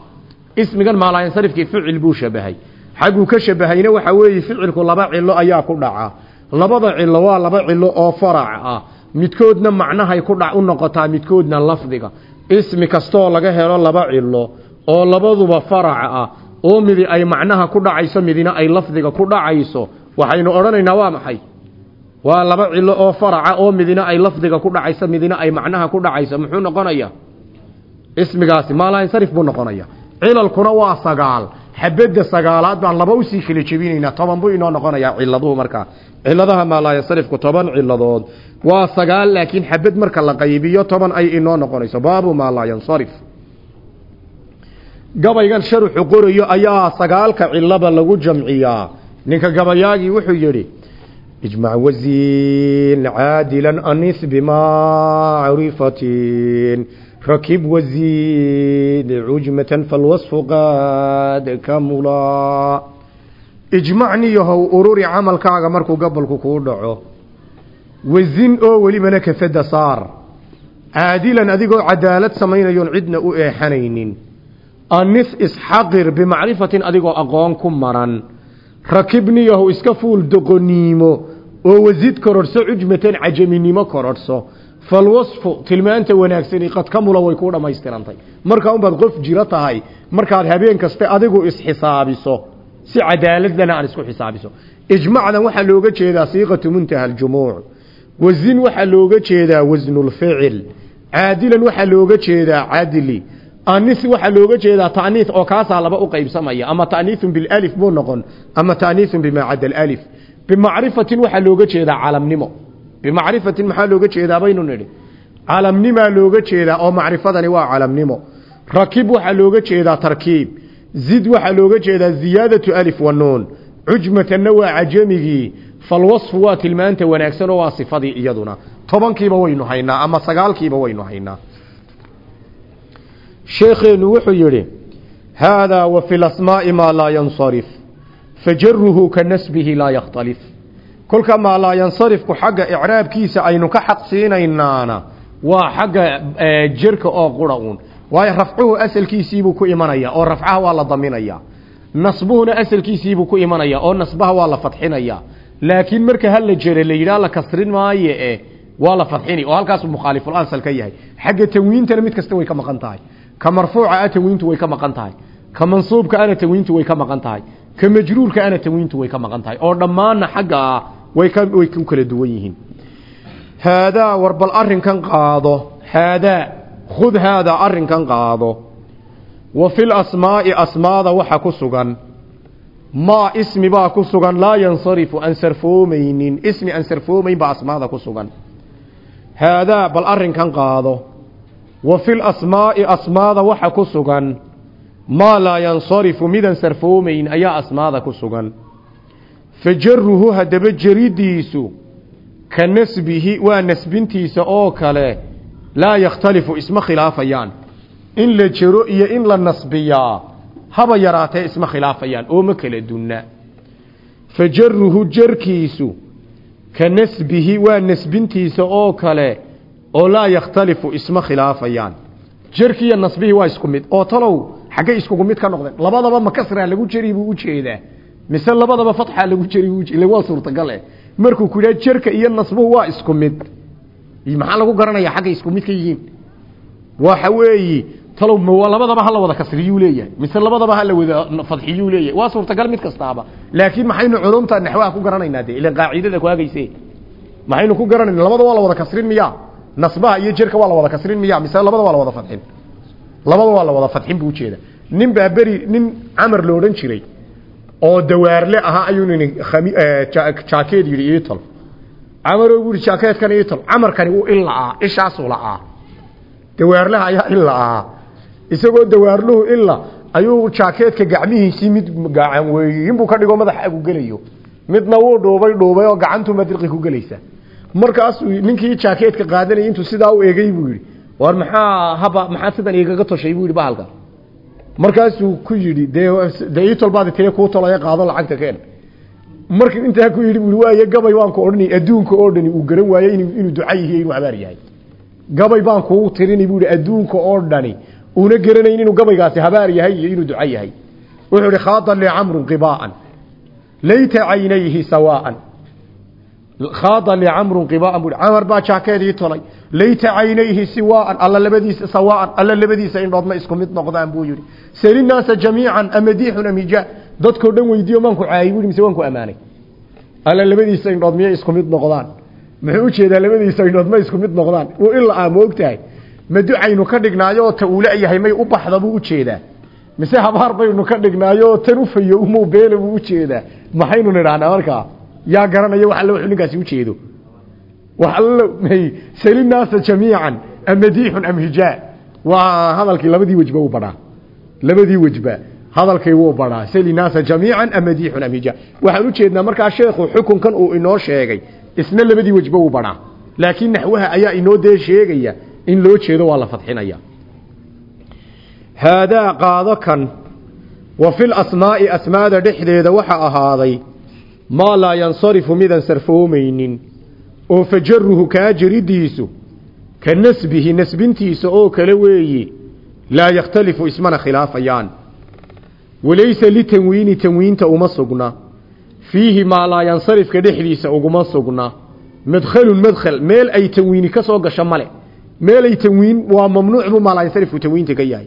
Speaker 1: Ismigan maalaayansarifkii ficil buu shabahay. Xagguu ka shabahayna waxaa weeye ficilku laba cilo ayaa ku dhaca. Labada cilo waa laba cilo oo farac ah. Midkoodna macnahay ku dhac u noqotaa midkoodna lafdiga. Ismi kastoo laga helo laba cilo oo labaduba farac ah oo midi ay macnaha ku dhacayso midina ay lafdiga ku dhacayso waxaynu odhanaynaa waa maxay? Waa laba cilo oo faraca oo midina ay lafdiga ku dhacayso midina ay macnaha ku dhacayso muxuu noqonaya? Ismigaasi maalaansarif buu noqonaya. Cilalkuna waa sagaal xabadda sagaalaad baan laba u sii kala jebinaynaa toban buu inoo noqonayaa ciladuhu markaa ciladaha maalaayansarifku toban ciladood waa sagaal laakiin xabad marka la qaybiyo toban ay inoo noqonayso. Baabu maalaayansarif gabaygan sharuxu qorayo ayaa sagaalka cilaba lagu jamciyaa. Ninka gabayaagii wuxuu yidhi ijmac wasiin caadilan anis bimacrifatin rakib wasiin cujmatan falwasfu qaad kamula ijmacniyahow ururi camalkaaga markuu gabolku kuu dhaco. Wasin oo welibana kafada saar. Caadilan adigoo cadaalad samaynayoon cidna u eexanaynin anis isxaqir bimacrifatin adigoo aqoon ku maran. Rakibniyahu iska fuul doqoniimo oo wasid kororhso cujmatan cajaminimo kororhso falwasfu tilmaanta wanaagsani qad kamula way kuu dhammaystirantay. Markaa unbaad qof jiro tahay markaad habeen kaste adigu isxisaabiso si cadaaladlana aan isku xisaabiso. Ijmacdan waxaa looga jeedaa siiqatu muntaha aljumuuc. Wasin waxaa looga jeedaa wasnulficil caadilan waxaa looga jeedaa cadli anis waxaa looga jeedaa ta'niis oo kaasaa laba u qaybsamaya. Ama ta'niisun bilالif buu noqon ama ta'niisun bimaa cadda alif. Bimacrifatin waxaa looga jeedaa calamnimo bimacrifatin maxaa looga jeedaa baynu nidhi? Calamnimaa looga jeedaa oo macrifadani waa calamnimo rakib waxaa looga jeedaa tarkiib. Zid waxaa looga jeedaa ziyaadatu alif wa nuun. Cujmatanna waa cajamigii. Falwasfu waa tilmaanta wanaagsan oo waa sifadii iyaduna. Tobankiiba waynu haynaa ama sagaalkiiba waynu haynaa sheekheenu wuxuu yidhi haadaa wa fi lasmaa'i maa laa yansarif fajaruhu ka nasbihi laa yakhtalif. Kolka maa laa yansarifku xagga icraabkiisa aynu ka xaq siinaynaana waa xagga jerka oo qura uun. Waayo rafcuhu asalkiisiibuu ku imanaya oo rafcaha waa la daminaya. Nasbuhuna asalkiisiibuu ku imanaya oo nasbaha waa la fadxinaya laakiin marka hala jere la yidhaha la kasrin maayo e waa la fadxini oo halkaasuu mukhaaliful ansal ka yahay. Xagga tanwiintana mid kasta way ka maqan tahay ka marfuuca a tanwiintu way ka maqan tahay. Ka mansuubka ana tanwiintu way ka maqan tahay. Ka majruurka ana tanwiintu way ka maqan tahay. Oo dhammaanna xaggaa way ka way ku kala duwan yihiin. Haadaa war bal arrinkan qaado. Haadaa khud haadaa arrinkan qaado. Wa fil asmaa'i asmaada waxa ku sugan. Maa ismi baa ku sugan. Laa yansarifu aan sarfoomaynin. Ismi aan sarfoomayn asmaada ku sugan. Haadaa bal arrinkan qaado wa fil asmaa'i asmaada waxa ku sugan. Maa laa yansarifu midaan sarfoomayn ayaa asmaada ku sugan. Fajaruhu haddaba jeridiisu ka nasbihi waa nasbintiisa oo kale laa yakhtalifu isma khilaafayaan. In la jero iyo in la nasbiyaa haba yaraatee isma khilaafayaan oo ma kala dunna. Fajaruhu jarkiisu ka nasbihi waa nasbintiisa oo kale oo laa yakhtalifu isma khilaafayaan. Jarkiiyo nasbihii waa isku mid. Oo talow xaggay iskugu mid ka noqdeen. Labadaba ma kasraa lagu jeri buu u jeedaa mise labadaba fatxaa lagu jeri waa suurtagal eh. Markuu ku yidhaha jarka iyo nasbuhu waa isku mid. Maxaa lagu garanayaa xaggay isku mid ka yihiin? Waxa weeyi talow ma labadaba hala wada kasriyuu leeyahay. Mise labadaba hala wada fadxiyuu leeyahay. Waa suurtagal mid kastaaba. Laakiin maxaynu culumta naxwaha ku garanaynaa dee. Ilan qaacidada ku hagayse maxaynu ku garanayna labada waa la wada kasrin miyaa nasbaha iyo jerka waa la wada kasrin miyaa mise labada waa la wada fadxin labada waa la wada fadxin buu ujeeda nin baa nin camar lo jiray oo dawaarle ahaa ayuu nin jaakeed yidhi iitol camaroo bu yihi jaakeedkan iitol camarkani uu il la'aa ishaasuu la'aa. Dawaarlaha ayaa il la'aa. Isagoo dawaarluhu ila ayuu jaakeedka gacmihiisii mid gacan weeyin buu ka dhigo madaxa agu gelayo. Midna wuu dhuubay dhuubay oo gacantuu madriqi ku gelaysa markaasuu ninkii jaakeedka qaadanayay intuu sidaa u egay buu yidhi war maxaa haba maxaa sidan igaga toshay buu yidhi bahalka. Markaasuu ku yidhi dee dee ii tolbaadi tire kuu tolaya qaado lacagta keen. Markii intaa ku yidhi buu waaye gabay waan ku odhanay adduunka oo dhani uu garan waayey inuu inuu duca yahay inuu habaar yahay. Gabay baan kugu tirinay buu yidhi adduunka oo dhani una garanayn inuu gabaygaasi habaar yahay iyo inuu duco yahay. Wuxuu ihi khaada li camrun qibaa'an layta caynayhi sawaa'an khaada li camrun qibaa'an buu camar baa jaakeedii tolay. Layta caynayhi siwaa'an alla labadiisa sawaa'an alla labadiisa indhood ma isku mid noqdaan buu yidhi. Sali naasa jamiican amadiixun amija dadkoo dhan weydiiyo maan ku caayay buu mise waan ku ammaanay. Alla labadiisa indhood miyay isku mid noqdaan? Muxuu u jeedaa labadiisa indhood ma isku mid noqdaan? Ila aa moogtahay ma ducaynu ka dhignaayo ta uu leeyahay may u baxda buu u jeedaa mise habaar baynu ka dhignaayo tan u fayo umuu beele buu u jeedaa yaa garanaya wax alle wuxuu ninkaasi ujeedo wax alle sali naasa jamiican am madiixun am hijaa waa hadalkii labadii wejba u badhaa labadii wejba
Speaker 2: hadalkii wuu badhaa sali naasa jamiican am madiixun am hija waxaan u jeednaa markaa sheekhu xukunkan uu inoo sheegay. Isna labadii wejba wuu badhaa laakiin naxwaha ayaa inoo dee sheegaya in loo jeedo waa la fadxinaya. Haadaa qaado kan wa asmaada dhexdeeda waxa maa laa yansarifu midaan sarfoomaynin oo fajaruhu kaa jaridiisu ka nasbihi nasbintiisa oo kale weeye laa yakhtalifu ismana khilaafayaan. Walaysa litanwiini tanwiinta uma sugna. Fiihi maa laa yansarifka dhexdiisa uguma sugna. Madkhalun madkhal meel ay tanwiini ka soo gasho male. Meel ay tanwiin waa mamnuuc buu maa laa yansarifku tanwiinta ka yahay.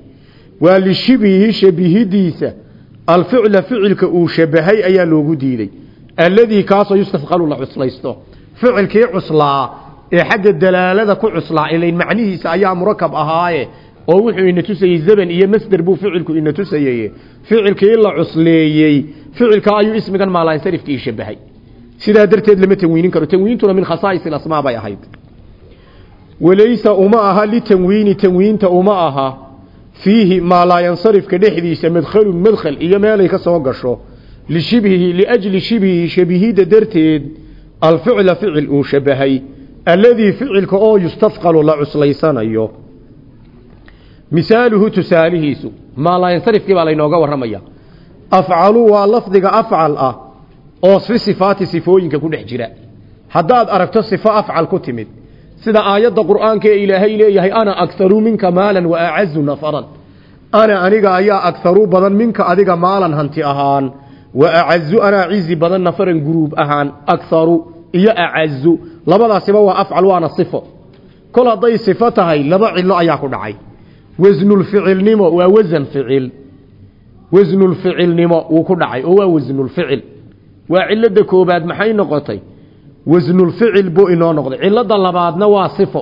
Speaker 2: Waa lishibihi shabihidiisa. Alficla ficilka uu shabahay ayaa loogu diiday alladii kaasoo yustafqalu la cuslaysto ficilkii cuslaa ee xagga dalaalada ku cuslaa ilayn macnihiisa ayaa murakab ahaaye oo wuxuu ina tusayey zaban iyo masder buu ficilku ina tusayey ficilkii la cusleeyey ficilka ayuu ismigan maalansarifkii shabahay. Sidaa darteed lama tanwiinin karo. Tanwiintuna min khasaa'is asmaa bay ahayd. Walaysa uma aha litanwiini tanwiinta uma aha fiihi maa laa yansarifka dhexdiisa madkhalun madkhal iyo meelay ka soo gasho lishibhihi liajli shibhihi shabihidda darteed alficla ficil uu shabahay alladii ficilka oo yustafqalu la cuslaysanayo misaaluhu tusaalihiisu maalayansarifkii baa laynooga warramaya afcalu waa lafdiga afcal ah oo fi sifaati sifooyinka ku dhex jira haddaad aragto sifo afcal ku timid sida aayadda qur'aanka ee ilaahay leeyahay ana akharu minka maalan wa acazu nafaran ana aniga ayaa akharu badan minka adiga maalan hanti ahaan wa acazu anaa cizi badan nafaran guruub ahaan akharu iyo acazu labadaasiba waa afcal waana sifo. Kol hadday sifo tahay laba cilo ayaa ku dhacay. Wasnulficilnimo waa wasan ficil. Wasnulficilnimo wuu ku dhacay oo waa wasnulficil waa cilada koobaad maxay noqotay? Wasnulficil buu inoo noqday. Cilada labaadna waa sifo.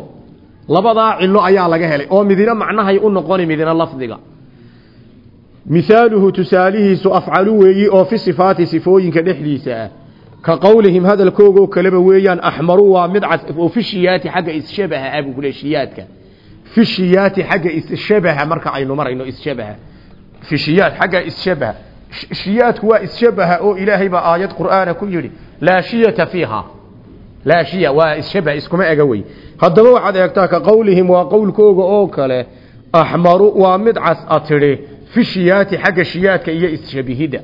Speaker 2: Labadaa cilo ayaa laga helay oo midina macnahay u noqoni midina lafdiga mihaaluhu tusaalihiisu afcalu weeyi oo fi sifaati sifooyinka dhexdiisa ah. Ka qowlihim hadalkoogoo kaleba weeyaan axmaru waa mid cas oo fi shiyaati xagga isshabaha ah buu ku le shiyaadka. Fi shiyaati xagga isshabaha marka aynu marayno isshabaha. Fi shiyaad xagga isshabaha. Shiyaadku waa isshabaha oo ilaahay baa aayad qur'aana ku yidhi laa shiyata fiiha. Laa shiya waa isshabaha iskuma ega wey. Haddaba waxaad eegtaa ka qowlihim waa qowlkooga oo kale axmaru waa mid cas a tidhi fi shiyaati xagga shiyaadka iyo isshabihidda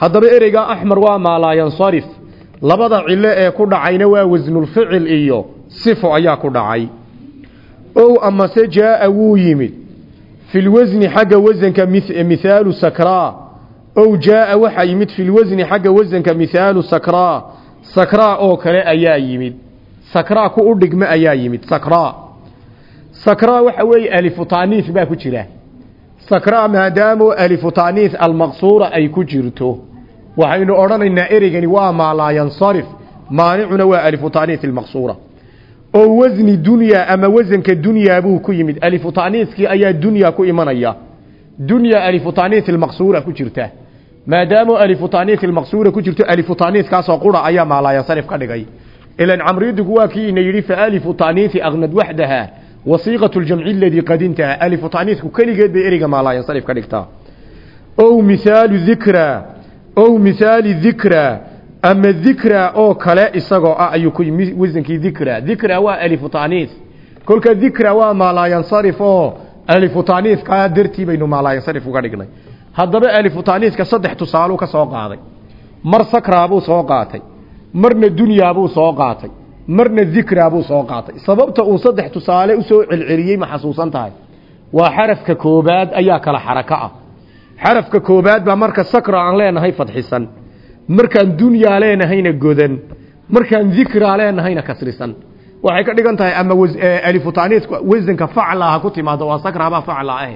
Speaker 2: haddaba ereyga axmar waa maa laa yansarif labada cilo ee ku dhacayna waa wasnulficil iyo sifo ayaa ku dhacay. Ow amase jaaa wuu yimid. Fi lwasni xagga wasanka mihaalu sakraa ow jaaa waxaa yimid fi lwasni xagga wasanka mihaalu sakraa sakraa oo kale ayaa yimid. Sakraa ku u dhigme ayaa yimid. Sakraa sakraa waxa weeye alifutaniis baa ku jira sakraa maadaamoo alifutaniis almaqsuura ay ku jirto waxaynu odhanaynaa ereygani waa maa laa yansarif maanicuna waa alifutaniis almaqsuura oo wasni dunya ama wasanka dunyaa buu ku yimid alifutaniiskii ayaa dunya ku imanaya dunya alifutaniis almaqsuura ku jirta maadaama alifutaniis almaqsuura ku jirto alifutaniiskaasoo qura ayaa maa laa yansarif ka dhigay ilan camridigu waa kii ina yidhi fa alifutaniisi aqnad waxdaha wasiiqatu ljamci aladii qad intaha alifutaniisku keligeed bay ereyga maa laa yansarif ka dhigtaa ow mihaalu dikraa ow mihaali dikraa ama dikra oo kale isagoo ah ayuu ku wasankii dikra dikra waa alifutaniis kolka dikra waa maalaayansarif oo alifutaniiskaa dartii baynu maalaayansarif uga dhignay. Haddaba alifutaniiska saddex tusaaluu ka soo qaaday. Mar sakraabuu soo qaatay. Marna dunyaabuu soo qaatay marna dikraabuu soo qaatay. Sababta uu saddex tusaale u soo celceliyey ma xasuusan tahay. Waa xarafka koobaad ayaa kala xarako ah. Xarafka koobaad baa marka sakra aan leenahay fadxisan. Markaan dunyaa leenahayna godan. Markaan dikraa leenahayna kasrisan. Waxay ka dhigan tahay ama alifutaniiska wasanka facla ha ku timaado. Waa sakrabaa facla ah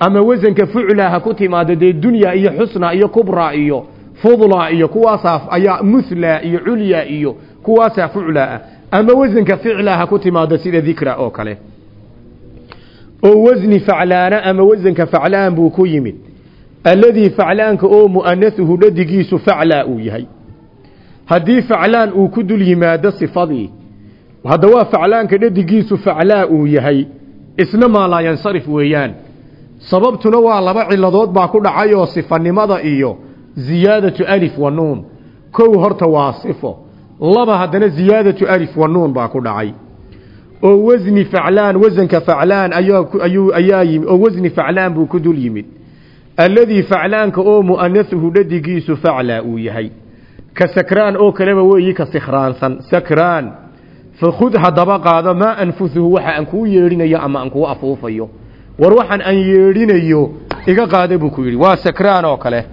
Speaker 2: ama wasanka fucla ha ku timaado. Dee dunya iyo xusna iyo kubra iyo fudla iyo kuwaasaa ayaa muthla iyo culya iyo kuwaasaa fucla ah ama wasanka ficla ha ku timaado sida dikra oo kale. Oo wasni faclaana ama wasanka faclaan buu ku yimid. Alladii faclaanka oo mu'anahuhu dhadigiisu faclaa uu yahay. Haddii faclaan uu ku dul yimaado sifadii hadda waa faclaanka dhadigiisu faclaa uu yahay. Isna maa laa yansarif weeyaan. Sababtuna waa laba ciladood baa ku dhacay oo sifanimada iyo ziyaadatu alif wa nuun. Kow horta waa sifo laba haddana ziyaadatu alif wa nuun baa ku dhacay. oo wasni faclaan wasanka faclaan ayaa yimid oo wasni faclaan buu ku dul yimid. Alladii faclaanka oo mu'anahuhu dhadigiisu faclaa uu yahay. Ka sakraan oo kaleba weeyi ka sikhraansan sakraan. Fakhud haddaba qaado maa anfusuhu waxa aan kuu yeedhinayo ama aan kuu afuufayo. War waxaan aan yeedhinayo iga qaada buu ku yidhi waa sakraan oo kale.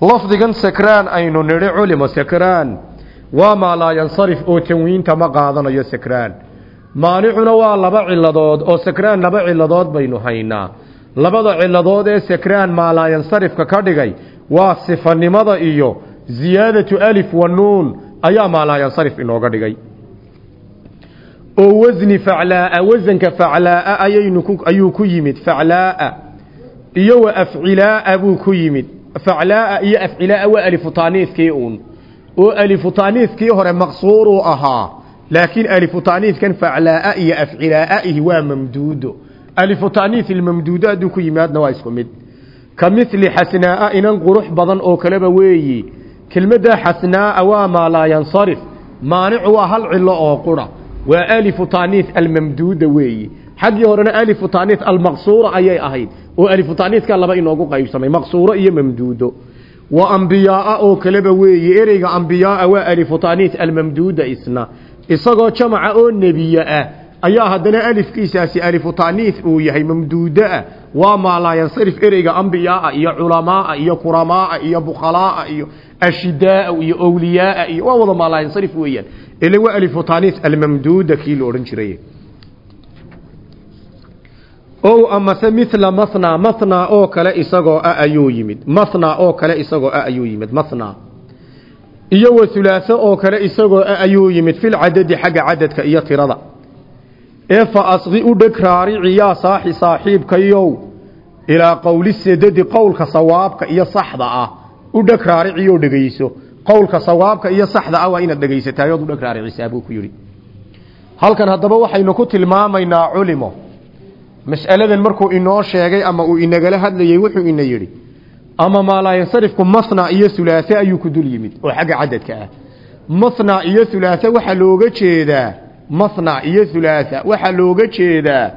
Speaker 2: Lafdigan sakraan aynu nidhi culimo sakraan waa maa laa yansarif oo tanwiinta ma qaadanayo sakraan. Maanicuna waa laba ciladood oo sakraan laba ciladood baynu haynaa. Labada ciladood ee sakraan maa laa yansarifka ka dhigay waa sifanimada iyo ziyaadatu alif wa nuun ayaa maa laa yansarif inooga dhigay. Oo wasni faclaaa wasanka faclaaa ayaynu ku ayuu ku yimid faclaaa. Iyo wa afcilaaa buu ku yimid. Faclaaa iyo afcilaaa waa alifu taaniiskii uun oo alifu taaniiskii hore maqsuuruu ahaa. Laakiin alifu taaniiskan faclaaa iyo afcilaaihi waa mamduudo. Alifu taaniis ilmamduudo hadduu ku yimaadna waa isku mid. Ka mili xasnaaa inan qurux badan oo kaleba weeyi. Kelmadda xasnaaa waa maa laa yansarif. Maanicu waa hal cilo oo qura. Waa alifu taaniis almamduuda weeyi. Xaggii horena alifu taaniis almaqsuura ayay ahayd. Oo alifu taaniiska laba inoogu qaybsamay maqsuuro iyo mamduudo wa ambiyaaa oo kaleba weeyi ereyga ambiyaaa waa alifu taaniis almamduuda isna. Isagoo jamaca oo nebiye ah ayaa haddana alifkiisaasi alifu taaniis uu yahay mamduudoah waa maa laa yansarif ereyga ambiyaaa iyo culamaaa iyo kuramaaa iyo bukhalaaa iyo ashidaaa iyo owliyaaa iyo waa wada maa laa yansarif weeyaan. Ila waa alifu taaniis almamduuda kii la odhan jiray ow amase mila mathna mathna oo kale isagoo ah ayuu yimid. Mathna oo kale isagoo ah ayuu yimid mathna iyo wa oo kale isagoo ah ayuu yimid filcadadi xagga cadadka iyo tirada. Ee fa asqi u dheg raarici yaa saaxi saaxiibkayow ilaa qowli sadadi qowlka sawaabka iyo saxda ah. U dheg raariciyoo dhegayso. Qowlka sawaabka iyo saxda ah waa inaad dhegaysataa ood u dheg raaricisaa buu ku yidhi. Halkan haddaba waxaynu ku tilmaamaynaa culimo mas'aladan markuu inoo sheegay ama uu inagala hadlayey wuxuu ina yidhi ama maalaayansarifku masna iyo hulaase ayuu ku dul yimid. Oo xagga cadadka ah. Masna iyo hulaase waxaa looga jeedaa masna iyo hulaasa waxaa looga jeedaa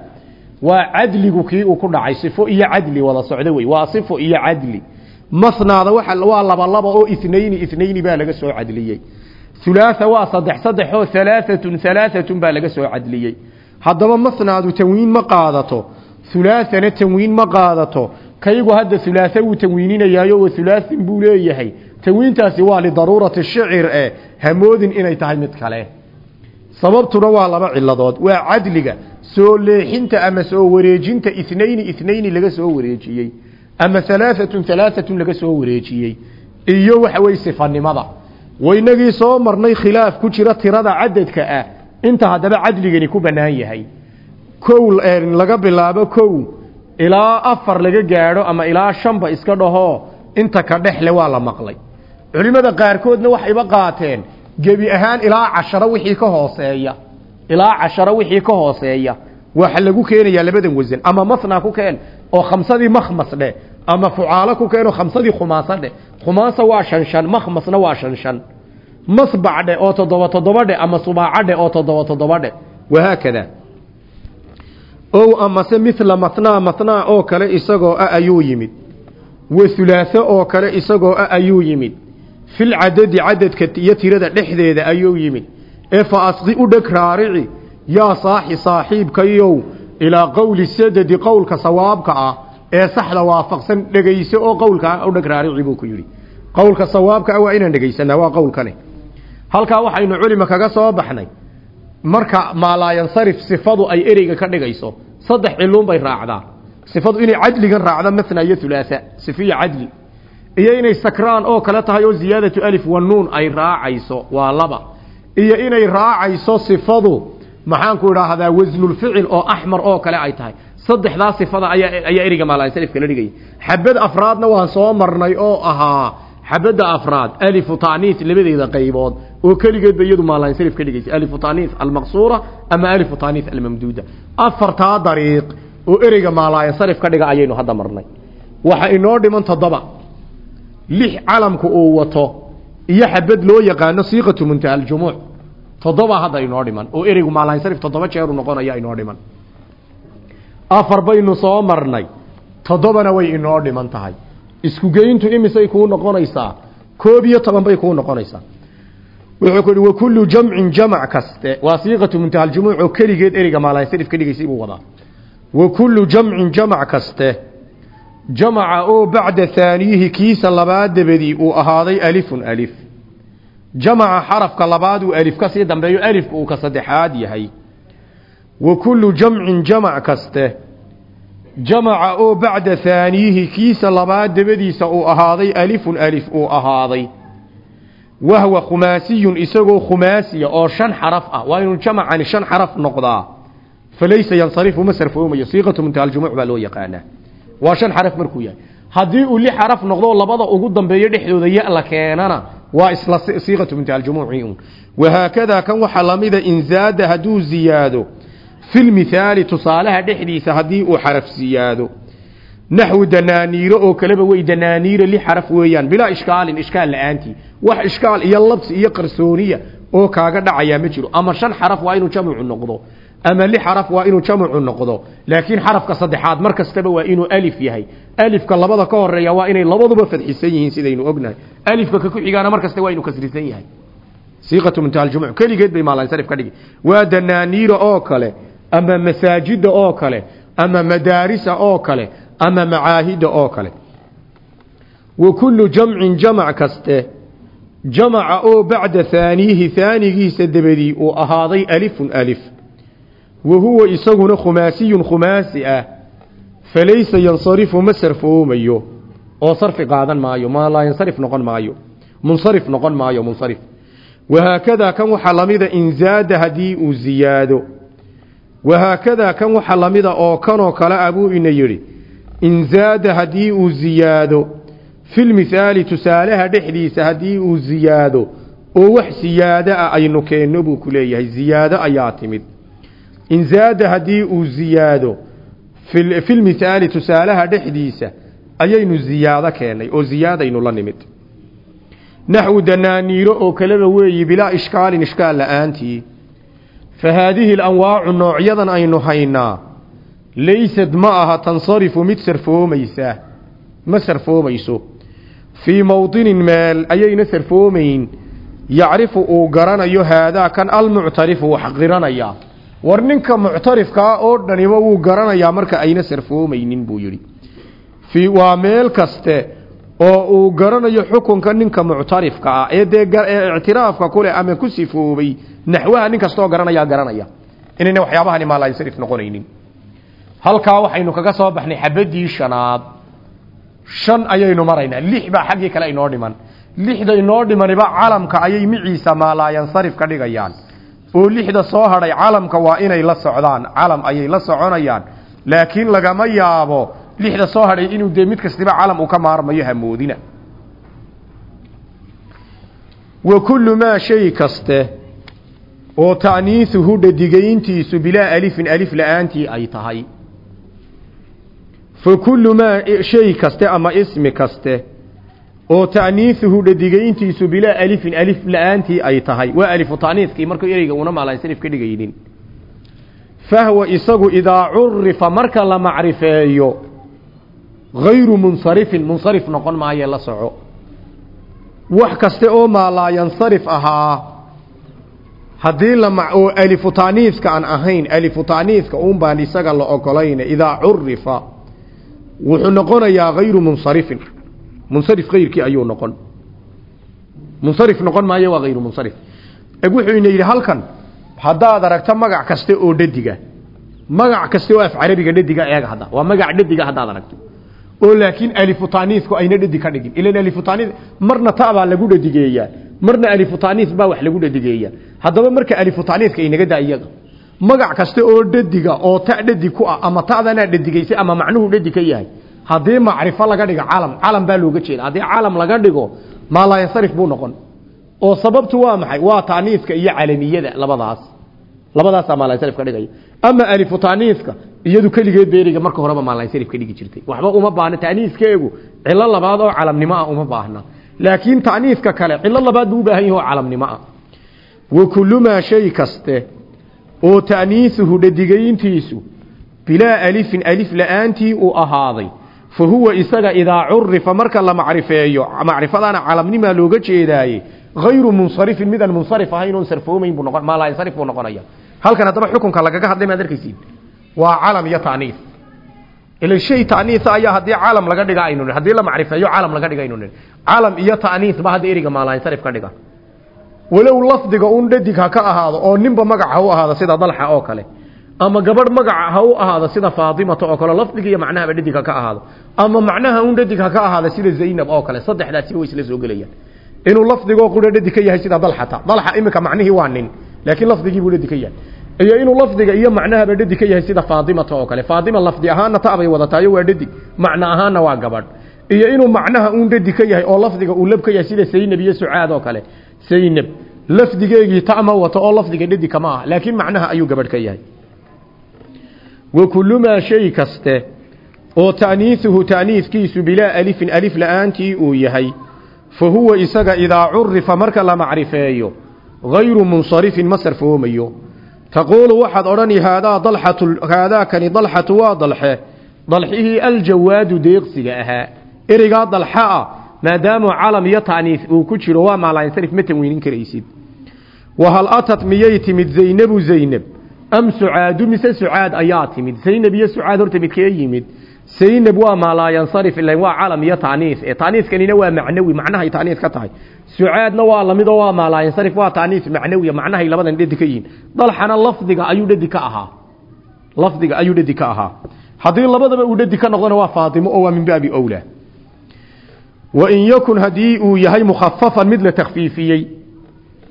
Speaker 2: waa cadligu kii uu ku dhacay sifo iyo cadli wada socdo wey waa sifo iyo cadli. Masnaada waa laba laba oo inayni inayni baa laga soo cadliyey. Hulaasa waa saddex saddex oo halaaatun halaaatun baa laga soo cadliyey haddaba masnaadu tanwiin ma qaadato. Hulaasana tanwiin ma qaadato. Kaygu hadda hulaasa wuu tanwiininayaayo wa hulaasin buu leeyahay. Tanwiintaasi waa lidaruurati shicir e hamoodin inay tahay mid kale. Sababtuna waa laba ciladood. Waa cadliga soo leexinta ama soo wareejinta inayni inayni laga soo wareejiyey ama alaaatun alaaatun laga soo wareejiyey iyo waxa weye sifanimada. Waynagii soo marnay khilaaf ku jira tirada cadadka ah inta haddaba cadligani ku bannaan yahay. Kow laga bilaabo kow ilaa afar laga gaadho ama ilaa shanba iska dhaho inta ka dhexle waa la maqlay. Culimmada qaarkoodna waxayba qaateen gebi ahaan ilaa casharo wixii ka hooseeya. Ilaa casharo wixii ka hooseeya. Waxa lagu keenayaa labadan wasan ama masna ku keen oo khamsadii makhmas dheh ama fucaalo ku keen oo khamsadii khumaasa dheh khumaasa waa shan shan makhmasna waa shan shan masbac dheh oo toddoba dheh ama subaaca dheh oo toddoba dheh wahaakada. Ow amase mithla mathnaa mathnaa oo kale isagoo ah ayuu yimid. Wa hulaaso oo kale isagoo ah ayuu yimid. Fil cadadi cadadka iyo tirada dhexdeeda ayuu yimid. Ee fa asqi u dheg raarici? Yaa saaxi saaxiibkayow ilaa qowli sadadi qowlka sawaabka ah ee saxda waafaqsan dhegayso oo qowlka u dheg raarici buu ku yidhi. Qowlka sawaabka ah waa inaan dhegaysanaa waa qowlkani halkaa waxaynu culima kaga soo baxnay. Marka maalaayansarif sifadu ay ereyga ka dhigayso saddex ciluun bay raacdaa. Sifadu inay cadligan raacdo mathna iyo hulaasa sifiya cadli. Iyo inay sakraan oo kale tahay oo ziyaadatu alif wa nuun ay raacayso waa laba. Iyo inay raacayso sifadu maxaanku idhaahdaa wasnulficil oo axmar oo kale ay tahay. Saddexdaa sifada ayaa ayaa ereyga maalaayansarif kala dhigaya xabad afraadna waan soo marnay oo ahaa xabadda afraad alifu taaniis labadeeda qaybood oo keligeedba iyadu maalaayansarif ka dhigaysa alifu taaniis almaqsuura ama alifu taaniis almamduuda. Afartaa dariiq oo ereyga maalaayansarif ka dhiga ayaynu hadda marnay. Waxa inoo dhiman toddoba. Lix calamka uu wato iyo xabad loo yaqaano siiqatu muntaha aljumuuc. Toddoba hadda inoo dhiman oo ereygu maalaayansarif toddoba jeeru noqonaya inoo dhiman. Afar baynu soo marnay toddobana way inoo dhiman tahay isku geyntu imisay kuu noqonaysaa koob iyo toban bay kuu noqonaysaa. Wuxuu ku yidhi wakullu jamcin jamac kaste. Waa siiqatu muntaha aljumuuc oo keligeed ereyga maalaayansarif ka dhigaysay buu wadaa wakullu jamcin jamac kaste. Jamaca oo bacda haaniyihi kiisa labaad dabadii uu ahaaday alifun alif. Jamaca xarafka labaad uu alif ka sii dambeeyo alifku uu ka saddexaad yahay. Wa kullu jamcin jamac kaste jamaca oo bacda haaniyihi kiisa labaad dabadiisa uu ahaaday alifun alif uu ahaaday. Wahwa khumaasiyun isagoo khumaasiya oo shan xaraf ah. Waa inuu jamacani shan xaraf noqdaa. Falaysa yansarifu ma sarfoomayo. Siiqatu muntaha aljumuuc baa loo yaqaanaa. Waa shan xaraf markuu yahay. Haddii uu lix xaraf noqdo labada ugu dambeeyo dhexdooda ya la keenana waa isla siiqatu muntaha aljumuuci un. Wahaakadaa kan waxaa lamida in zaada hadduu ziyaado filmithaali tusaalaha dhexdiisa haddii uu xaraf siyaado naxwu danaaniiro oo kaleba wey danaaniiro li xaraf weeyaan bilaa ishkaalin ishkaal la'aantii wax ishkaal iyo labsi iyo qarsooniya oo kaaga dhacayaa ma jiro ama shan xaraf waa inuu jamcu noqdo ama li xaraf waa inuu jamcu noqdo laakiin xarafka saddexaad mar kastaba waa inuu alif yahay alifka labada ka horreeya waa inay labaduba fadxisan yihiin sidaynu ognahay alifka ka ku xigaana mar kasta waa inuu kasrisan yahay siiqatu muntaha aljumuc keligeed bay danaaniira ama masaajida oo kale ama madaarisa oo kale ama macaahida oo kale. Wa kullu jamcin jamac kaste jamaca oo bacda haaniyihi haanigiisa dabadii uu ahaaday alifun alif. Wa huwa isaguna khumaasiyun khumaasi ah falaysa yansarifu ma sarfoomayo. Oo sarfi qaadan maayo ma laa yansarif noqon maayo munsarif noqon maayo munsarif. Wahaakadaa kan waxaa lamida in zaada haddii uu ziyaado wahaakadaa kan waxaa lamida oo kanoo kale ah buu ina yidhi in zaada haddii uu ziyaado filmithaali tusaalaha dhexdiisa haddii uu ziyaado oo wax siyaado ah aynu keenno buu ku leeyahay ziyaado ayaa timid in zaada haddii uu ziyaado filmithaali tusaalaha dhexdiisa ayaynu ziyaado keennay oo ziyaadaynu la nimid naxwu danaaniiro oo kaleba weeyi bilaa ishkaalin ishkaal la'aantii fa haadihi alanwaacu noocyadan aynu haynaa laysad ma aha tansarifu mid sarfoomaysa ma sarfoomayso fii mowdinin meel ayayna sarfoomayn yacrifu uu garanayo haadaa kan almuctarifu wax qiranaya war ninka muctarifkaa oo dhaniba wuu garanayaa marka ayna sarfoomaynin buu yidhi waa meel kaste oo uu garanayo xukunka ninka muctarifka ah ee dee ictiraafka kuleh ama ku sifoobay naxwaha nin kastaoo garanayaa garanaya. Inayna waxyaabahani maalansarif noqonaynin. Halkaa waxaynu kaga soo baxnay xabadii shanaad. Shan ayaynu maraynaa lix baa xaggii kale inoo dhiman. Lixda inoo dhimaniba calamka ayay miciisa maalaayansarif ka dhigayaan. Oo lixda soo hadhay calamka waa inay la socdaan. Calam ayay la soconayaan. Laakiin lagama yaabo lixda soo hadhay inuu dee mid kastiba calam uu ka maarmayo hamoodina. Wa kullu maa shay kaste oo ta'niisuhu dhadigayntiisu bilaa alifin alif la'aantii ay tahay. Fa kullu maa shay kaste ama ismi kaste oo ta'niisuhu dhadigayntiisu bilaa alifin alif la'aantii ay tahay. Waa alifu ta'niiskii markuu ereyga una maalansanif ka dhigaynin. Fahwa isagu idaa curifa marka la macrifeeyo hayru munsarifin munsarif noqon maaye la soco wax kaste oo maalaayansarif ahaa haddii oo alifu taaniiska aan ahayn alifu taaniiska un baan isaga la ogolayna idaa curifa wuxuu noqonayaa hayru munsarifin munsarif kayrkii ayuu noqon munsarif noqon maayo waa hayru munsarif eg wuxuu ina yidhi halkan haddaad aragto magac kaste oo dhadiga magac kaste oo af carabiga dhadiga eega hadda waa magac dhadiga haddaad aragto oo laakiin alifutaniisku ayna dhadig ka dhigin. Ilan alifutaniis marna ta baa lagu dhadigeeyaa. Marna alifutaniis baa wax lagu dhadigeeyaa. Haddaba marka alifutaniiska inaga daa magac kasta oo dhadiga oo ta dhadig ku ah ama ta'danaa dhadigaysay ama macnuhu dhadig ka yahay haddii macrifo laga dhigo calam calam baa looga jeeda haddii calam laga dhigo maalayansarif buu noqon. Oo sababtu waa maxay? Waa taaniiska iyo calamiyada labadaas. Labadaasaa maalayansarif ka dhigaya ama alifutaniiska iyadu keligeed beeriga marka horeba maalansarif ka dhigi jirtay. Waxba uma baahna ta'niiskeegu cilo labaad oo calamnimo ah uma baahna. Laakiin ta'niiska kale cilo labaad buu u baahan yahay oo calamnimo ah. Wa kullumaa shay kaste oo ta'niisuhu dhadigayntiisu bilaa alifin alif la'aantii uu ahaaday. Fa huwa isaga idaa curifa marka la macrifeeyo macrifadaana calamnimaa looga jeedaaye hayru munsarifin midaan munsarif ahayn oon sarfoomayn buu noqon maalansarif buu noqonaya. Halkan haddaba xukunka lagaga hadlay maad arkaysiin waa calam iyo ta'niis ila shay ta'niis ayaa haddii calam laga dhiga aynu haddii la macrifeeyo calam laga dhiga aynu calam iyo ta'niis ba hadda eriga maalansarif ka dhiga. Walow lafdiga un dhadig ha ka ahaado oo ninba magac ha ahaado sida dalxa oo kale ama gabadh magaca ha ahaado sida faatimata oo kale lafdiga iyo macnahaba dhadig ha ka ahaado. Ama macnaha un dhadig ha ka ahaado sida zaynab oo kale saddexdaasiba way isla soo gelayaan. Inuu lafdigoo qura dhadig ka yahay sida dalxata dalxa iminka macnihii waa nin laakiin lafdigii buu dhadig ka yahay iyo inuu lafdiga iyo macnahaba dhadig ka yahay sida faatimata oo kale. Faatima lafdi ahaanna ta'bay wadataayo waa dhadig macno ahaanna waa gabadh. Iyo inuu macnaha un dhadig ka yahay oo lafdiga uu lab ka yahay sida saynab iyo sucaad oo kale. Saynab lafdigeegii ta'ma wato oo lafdiga dhadig kama ah laakiin macnaha ayuu gabadh ka yahay. Wa kullumaa shay kaste oo ta'niisuhu ta'niiskiisu bilaa alifin alif la'aantii uu yahay fa huwa isaga idaa curifa marka la macrifeeyo hayru munsarifin ma sarfoomayo taquulu waxaad odhani haadaa dalxatu haadaakani dalxatu waa dalxe dalxihii aljawaadu deeqsiga ahaa ereygaa dalxa ah maadaamu calam iyo ta'niis uu ku jiro waa maalansarif ma tanwiinin karaysid wahal atat miyay timid zaynabu zaynab am sucaadu mise sucaad ayaa timid zaynab iyo sucaad horta midkee yimid zaynab waa maalaayansarif ilan waa calam iyo ta'niis ee ta'niiskanina waa macnawi macnahay ta'niis ka tahay. Sucaadna waa la mid oo waa maalaayansarif waa ta'niis macnawiya macnahay labadan dhedi ka yihiin dalxana lafdiga ayuu dhedi ka ahaa. Lafdiga ayuu dhedi ka ahaa. Haddii labadaba uu dhedi ka noqdona waa faatimo oo waa min baabi owla wain yakun haddii uu yahay mukhafafan mid la takfiifiyey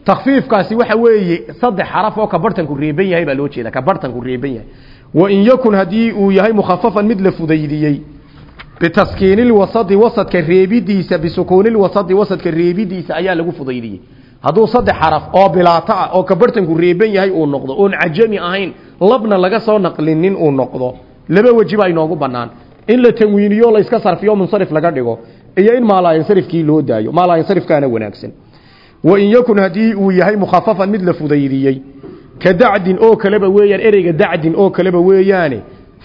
Speaker 2: takfiifkaasi waxa weeye saddex xaraf oo kabartanku reeban yahay baa loo jeeda kabartanku reeban yahay wain yakun haddii uu yahay mukhafafan mid la fudaydiyey bitaskiinilwasadi wasadka reebidiisa bisukuunilwasadi wasadka reebidiisa ayaa lagu fudaydiyey hadduu saddex xaraf oo bilaato ah oo kabartanku reeban yahay uu noqdo oon cajami ahayn labna laga soo naqlinin uu noqdo laba weji baa inoogu bannaan in la tanwiiniyo layska sarfiyo munsarif laga dhigo iyo in maalaayansarifkii loo daayo maalaayansarifkaana wanaagsan wain yakun haddii uu yahay mukhafafan mid la fudaydiyey ka dacdin oo kaleba weeyaan ereyga dacdin oo kaleba weeyaane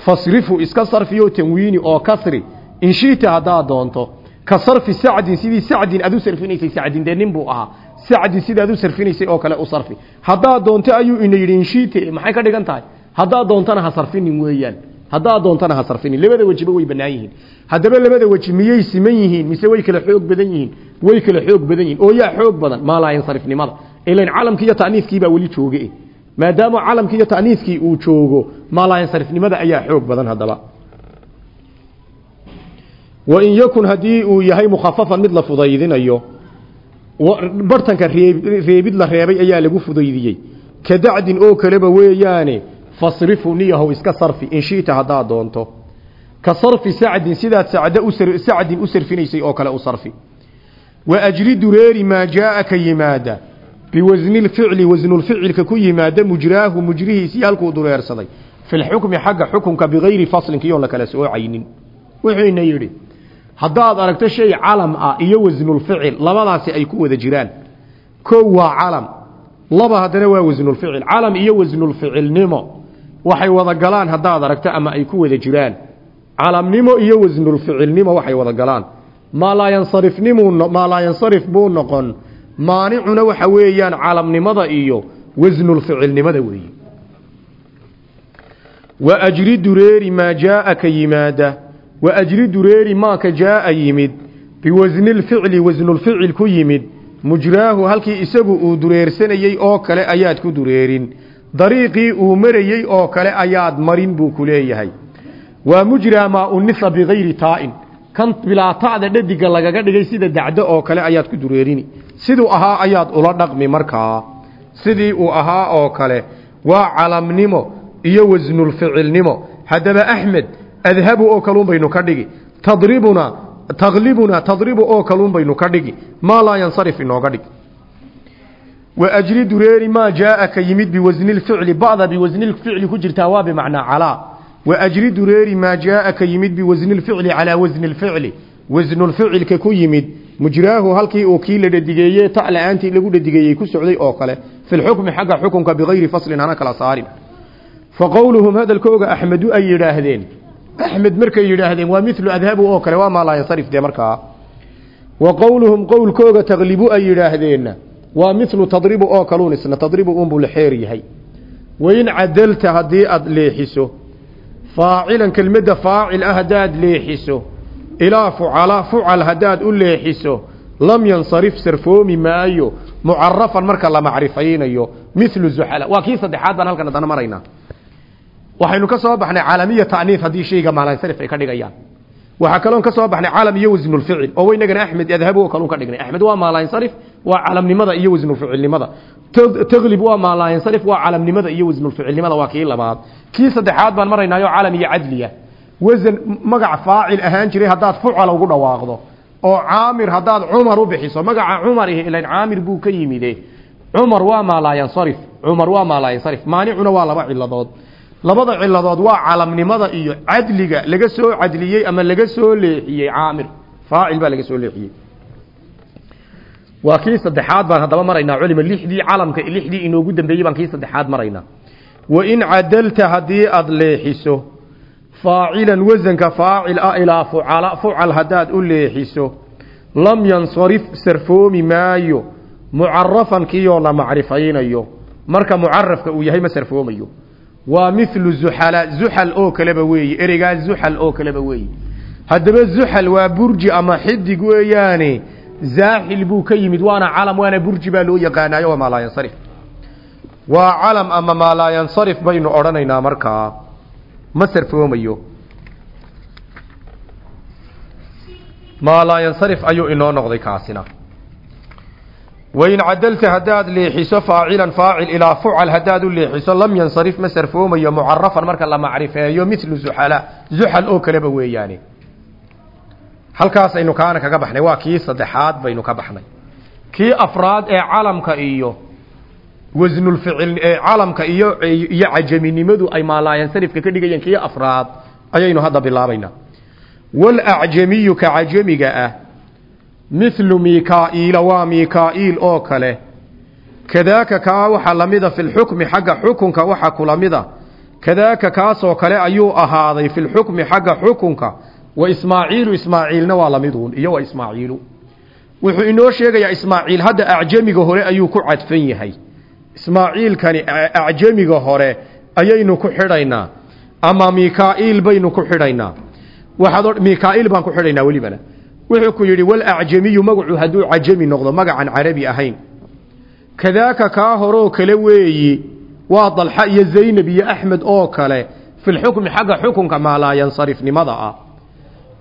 Speaker 2: fasrifu iska sarfiyo tanwiini oo kasri inshita haddaad doonto. Ka sarfi sacdin sidii sacdin aad u sarfinaysay sacdin dee nin buu ahaa. Sacdin sidaad u sarfinaysay oo kale u sarfi. Haddaad doonto ayuu ina yidhi inshite maxay ka dhigan tahay? Haddaad doontana ha sarfinin weeyaan haddaad doontana ha sarfinin labada wejiba way bannaan yihiin. Haddaba labada weji miyay siman yihiin mise way kala xoog badan yihiin way kala xoog badan yihiin. Oo yaa xoog badan maalaayansarifnimada ilan calamkii iyo ta'niiskii baa weli jooge maadaama calamkii iyo ta'niiskii uu joogo maalaayansarifnimada ayaa xoog badan haddaba. Wain yakun haddii uu yahay mukhafafan mid la fudaydinayo bartanka reebid la reebay ayaa lagu fudaydiyey. Ka dacdin oo kaleba weeyaane fasrifu niyahow iska sarfi inshita haddaad doonto. Ka sarfi sacdin sidaad sacda sacdin u sarfinaysay oo kale u sarfi. Wa ajri dureeri maa jaaa ka yimaada. Biwasni lficli wasnulficilka ku yimaada mujraahu mujrihiisii halkuu dureersaday. Fi lxukmi xagga xukunka bigayri faslinkiiyoon la kala soocaynin wuxuuna yidhi haddaad aragto shay calam ah iyo wasnulficil labadaasi ay ku wada jiraan. Kow waa calam laba haddana waa wasnulficil calam iyo wasnulficilnimo waxay wada galaan haddaad aragto ama ay ku wada jiraan. Calamnimo iyo wasnulficilnimo waxay wada galaan. Maalaayansarifnimu maalaayansarif buu noqon. Maanicuna waxa weeyaan calamnimada iyo wasnulficilnimada weeye wa ajri dureeri maa jaaa ka yimaada. Wa ajri dureeri maaka jaaa yimid. Biwasni lficli wasnulficil ku yimid. Mujraahu halkii isagu uu dureersanayey oo kale ayaad ku dureerin dariiqii uu marayey oo kale ayaad marin buu ku leeyahay. Waa mujraa maa unisa bigayri taa'in. Kan bilaa ta'da dhadiga lagaga dhigay sida dacdo oo kale ayaad ku dureerini. Siduu ahaa ayaad ula dhaqmi markaa. Sidii uu ahaa oo kale waa calamnimo iyo wasnulficilnimo haddaba axmed adhabu oo kaluun baynu ka dhigi. Tadribuna taklibuna tadribu oo kaluun baynu ka dhigi. Maa laa yansarif inooga dhig wa ajri dureeri maa jaaa ka yimid biwasni lficli ba'da biwasni lficli ku jirtaa waa bimacnaa calaa waajri dureeri maa jaaa ka yimid biwasni lficli calaa wasni lficli wasnulficilka ku yimid mujraahu halkii uu kii la dhadigeeye ta la'aantii lagu dhadigeeyey ku socday oo kale fi lxukmi xagga xukunka bigayri faslin hana kala saarin fa qowluhum hadalkooga axmedu ay yidhaahdeen axmed markay yidhaahdeen waa milu adhabu oo kale waa maa laa yansarif waa milu tadribu oo kaluun isna tadribu unbuu la xeer yahay. Wain cadalta haddii aada leexiso faacilan kelmadda faacil ah haddaad leexiso ilaa fucala fucal haddaad u leexiso lam yansarif sarfoomi maayo mucarafan marka la macrifaynayo milu zuxala waa kii saddexaad baan halkan haddana maraynaa waxaynu ka soo baxnay caalamiya ta'niif haddii shayga maalansarif ay ka dhigayaan. Waxaa kaloon ka soo baxnay calam iyo wasnulficil oo waynagana axmed adhabu oo kaluun ka dhignay. Axmed waa maalansarif waa calamnimada iyo wasnulficilnimada taglib waa maalansarif waa calamnimada iyo wasnulficilnimada waa kii labaad. Kii saddexaad baan maraynaayo calam iyo cadliya. Wasan magac faacil ahaan jiray haddaad fucal ugu dhawaaqdo. Oo caamir haddaad cumar u bixiso magaca cumar ihi ilan caamir buu ka yimide cumar waa maalaayansarif cumar waa maalaayansarif maanicuna waa laba ciladood. Labada ciladood waa calamnimada iyo cadliga laga soo cadliyey ama laga soo leexiyey caamir. Faacil baa laga soo leexiyey waa kii saddexaad baan haddaba maraynaa culima lixdii calamka lixdii inoogu dambeeyey baan kii saddexaad maraynaa. Wain cadalta haddii aada leexiso faacilan wasanka faacil ah ilaa fucala fucal haddaad u leexiso lam yansarif sarfoomi maayo mucarafan kiiyoo la macrifaynayo. Marka mucarafka uu yahay ma sarfoomayo. Waa milu zuxala zuxal oo kaleba weeye ereygaa zuxal oo kaleba weeye haddaba zuxal waa burji ama xidig weeyaane zaaxil buu ka yimid waana calam waana burji baa loo yaqaanaayo waa maalaayansarif waa calam ama maalaayansarif baynu odhanaynaa markaa ma sarfoomayo. Maalaayansarif ayuu inoo noqday kaasina. Wain cadalta haddaad leexiso faacilan faacil ilaa fucal haddaad u leexiso lam yansarif ma sarfoomayo mucarafan marka la macrifeeyo milu zuxala zuxal oo kaleba weeyaane halkaasaynu kaana kaga baxnay. Waa kii saddexaad baynu ka baxnay. Kii afraad ee calamka iyo wasnulficil ee calamka iyo iyo cajaminimadu ay maalaayansarifka ka dhigayeen kii afraad ayaynu hadda bilaabaynaa walacjamiyu ka cajamiga ah milu mikaa'iila waa mikaa'iil oo kale. Kadaaka kaa waxaa lamida fi lxukmi xagga xukunka waxa kula mida. Kadaaka kaasoo kale ayuu ahaaday fi lxukmi xagga xukunka waa lamiduun iyo wa ismaaciilu. Wuxuu inoo sheegayaa ismaaciil hadda acjamiga hore ayuu ku cadfan yahay. Ismaaciilkani acjamiga hore ayaynu ku xidhaynaa ama mikaa'iil baynu ku xidhaynaa. Waxaad mikaa'iil baan ku xidhaynaa welibana. Wuxuu ku yidhi walacjamiyu magacu hadduu cajami noqdo magacan carabi ahayn. Kadaaka kaa horoo kale weeyi waa dalxa iyo zaynab iyo axmed oo kale filxukmi xagga xukunka maalaayansarifnimada ah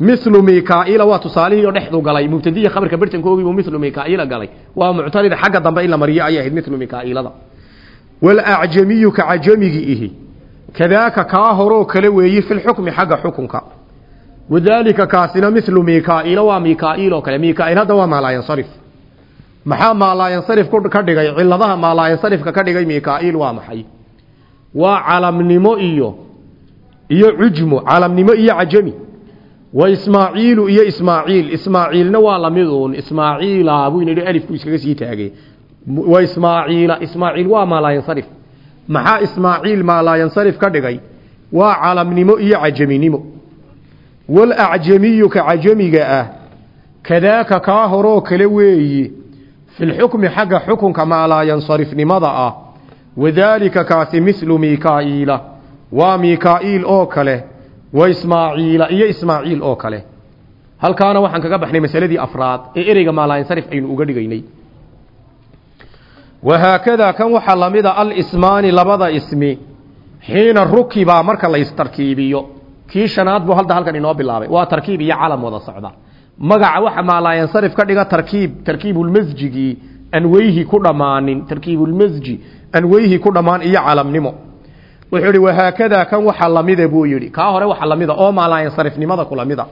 Speaker 2: milu mikaaila waa tusaalihii oo dhexdu galay. Mubtadiya khabarka bartankoogii buu milu mikaaila galay. Waa muctarida xagga dambe in la mariyo ayay ahayd milu mikaailada. Walacjamiyu ka cajamigi ihi. Kadaaka kaa horoo kale weeyi filxukmi xagga xukunka. Wadaalika kaasina milu mikaaila waa mikaail oo kale. Mikaail hadda waa maalaayansarif maxaa maalaayansarif ka dhigay? Ciladaha maalaayansarifka ka dhigay mikaail waa maxay? Waa calamnimo iyo iyo cujmo wa ismaaciilu iyo ismaaciil. Ismaaciilna waa lamiduun ismaaciila buu inidhi alifku iskaga sii taagay. Wa ismaaciila. Ismaaciil waa maalaayansarif maxaa ismaaciil maalaayansarif ka dhigay? Waa calamnimo iyo cajaminimo. Walacjamiyu ka cajamiga ah kadaaka kaa horoo kale weeyi filxukmi xagga xukunka maalaayansarifnimada ah. Wadaalika kaasi milu mikaa'iila waa mikaa'iil oo kale wa ismaaciila iyo ismaaciil oo kale. Halkaana waxaan kaga baxnay masaladii afraad ee ereyga maalaayansarif aynu uga dhigaynay. Wahaakadaa kan waxaa lamida alismaani labada ismi xiina rukibaa marka la istarkiibiyo. Kii shanaad buu hadda halkan inoo bilaabay. Waa tarkiib iyo calam wada socda. Magaca waxa maalaayansarif ka dhiga tarkiib tarkiibulmasjigii aan weyhi ku dhammaanin tarkiibulmasji aan weyhi ku dhammaan iyo calamnimo wuxuu ihi wahaakadaa kan waxa lamida buu yidhi. Kaa hore waxa lamida oo maalaayansarifnimada ku lamida.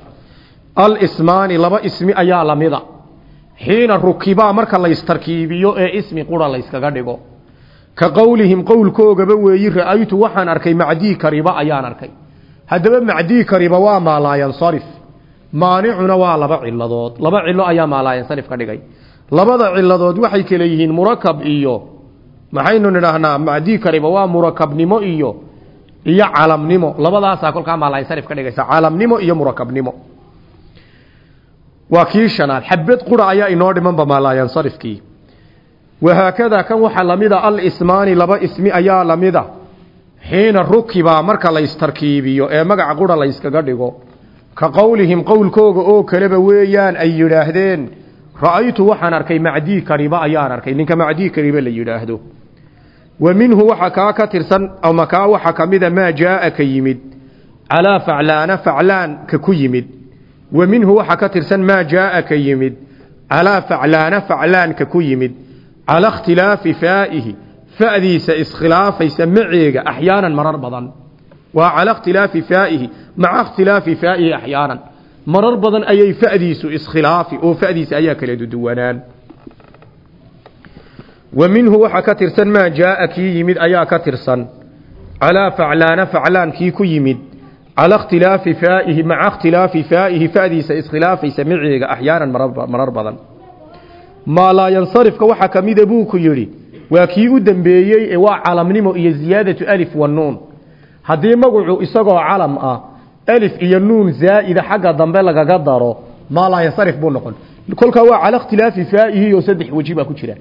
Speaker 2: Alismaani laba ismi ayaa lamida. Xiina rukibaa marka laystarkiibiyo ee ismi qura layskaga dhigo. Ka qowlihim qowlkoogaba weeyi ra'aytu waxaan arkay macdii kariba ayaan arkay. Haddaba macdii kariba waa maa laa yansarif maanicuna waa laba ciladood laba cilo ayaa maa laa yansarif ka dhigay. Labada ciladood waxay kale yihiin murakab iyo maxaynu nidhaahnaa? Macdii kariba waa murakabnimo iyo iyo calamnimo labadaasaa kolkaa maa laa yansarif ka dhigaysa calamnimo iyo murakabnimo. Waa kii shanaad. Xabad qura ayaa inoo dhimanba maa laa yansarifkii wahaakada kan waxaa lamida alismaani laba ismi ayaa lamida. Xiina rukiba marka laystarkiibiyo ee magaca qura layskaga dhigo. Ka qowlihim qowlkooga oo kaleba weeyaan ay yidhaahdeen ra'aytu waxaan arkay macdii kariba ayaan arkay. Ninka macdii kariba la yidhaahdo wa minhu waxa kaa ka tirsan ama kaa waxa ka mida maa jaaa ka yimid. Calaa faclaana faclaan ka ku yimid. Wa minhu waxa ka tirsan maa jaaa ka yimid. Calaa faclaana faclaan ka ku yimid. Cala ikhtilaafi faa'ihi fa'diisa iskhilaafaysa maceega axyaanan marar badan. Waa cala ikhtilaafi faa'ihi maca ikhtilaafi faa'ihi axyaanan. Marar badan ayay fa'diisu iskhilaafi oo fa'diisa ayaa kala duduwanaan wa minhu waxaa ka tirsan maa jaaa kii yimid ayaa ka tirsan. Calaa faclaana faclaan kii ku yimid. Cala ikhtilaafi faa'ihi maca ikhtilaafi faa'ihi fa'diisa iskhilaafaysa maceega axyaanan marar badan. Maa laa yansarifka waxaa ka mida buu ku yidhi waa kii u dembeeyey ee waa calamnimo iyo ziyaadatu alif wa nuun. Haddii magacu isagoo calam ah alif iyo nuun zaa'ida xagga dambe lagaga daro maa laa yansarif buu noqon. Kolkaa waa cala ikhtilaafi faa'ihi oo saddex weji baa ku jira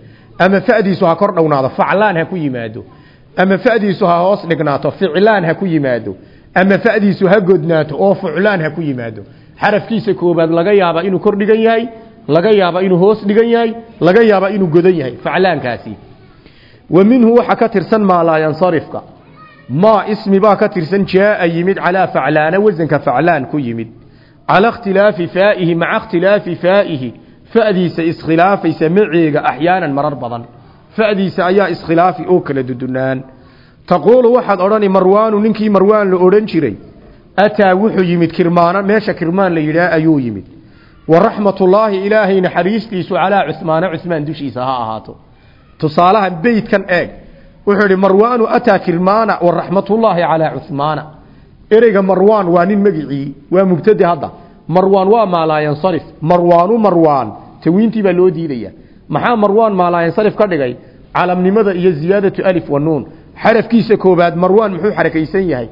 Speaker 2: ama fa'diisu ha kor dhownaado faclaan ha ku yimaado. Ama fa'diisu ha hoos dhignaato ficlaan ha ku yimaado. Ama fa'diisu ha godnaato oo fuclaan ha ku yimaado. Xarafkiisa koobaad laga yaaba inuu kor dhigan yahay laga yaaba inuu hoos dhigan yahay laga yaaba inuu godan yahay faclaankaasi. Wa minhu waxa ka tirsan maa laa yansarifka ismi baa ka tirsan jaaa yimid calaa faclaana wasanka faclaan ku yimid. Cala ikhtilaafi faa'ihi maca ikhtilaafi faa'ihi fa'diisa iskhilaafaysa maceega axyaanan marar badan. Fa'diisa ayaa iskhilaafi oo kala dudunaan taquulu waxaad odhani marwaanu ninkii marwaan la odhan jiray. Ataa wuxuu yimid kirmaana meesha kirmaan la yidhaah ayuu yimid. Waraxmatullaahi ilaahay naxariistiisu calaa cusmaana cusmaan dushiisa ha ahaato. Tusaalaha beydkan eeg. Wuxuu idhi marwaanu ataa kirmaana waraxmatullaahi calaa cusmaana. Ereyga marwaan waa nin magicii waa mubtade hadda marwaan waa maalaayansarif marwaanu marwaan tawiintii baa loo diidaya. Maxaa marwaan maalaayansarif ka dhigay? Calamnimada iyo ziyaadatu alif wa nuun. Xarafkiisa koobaad marwaan muxuu xarakaysan yahay?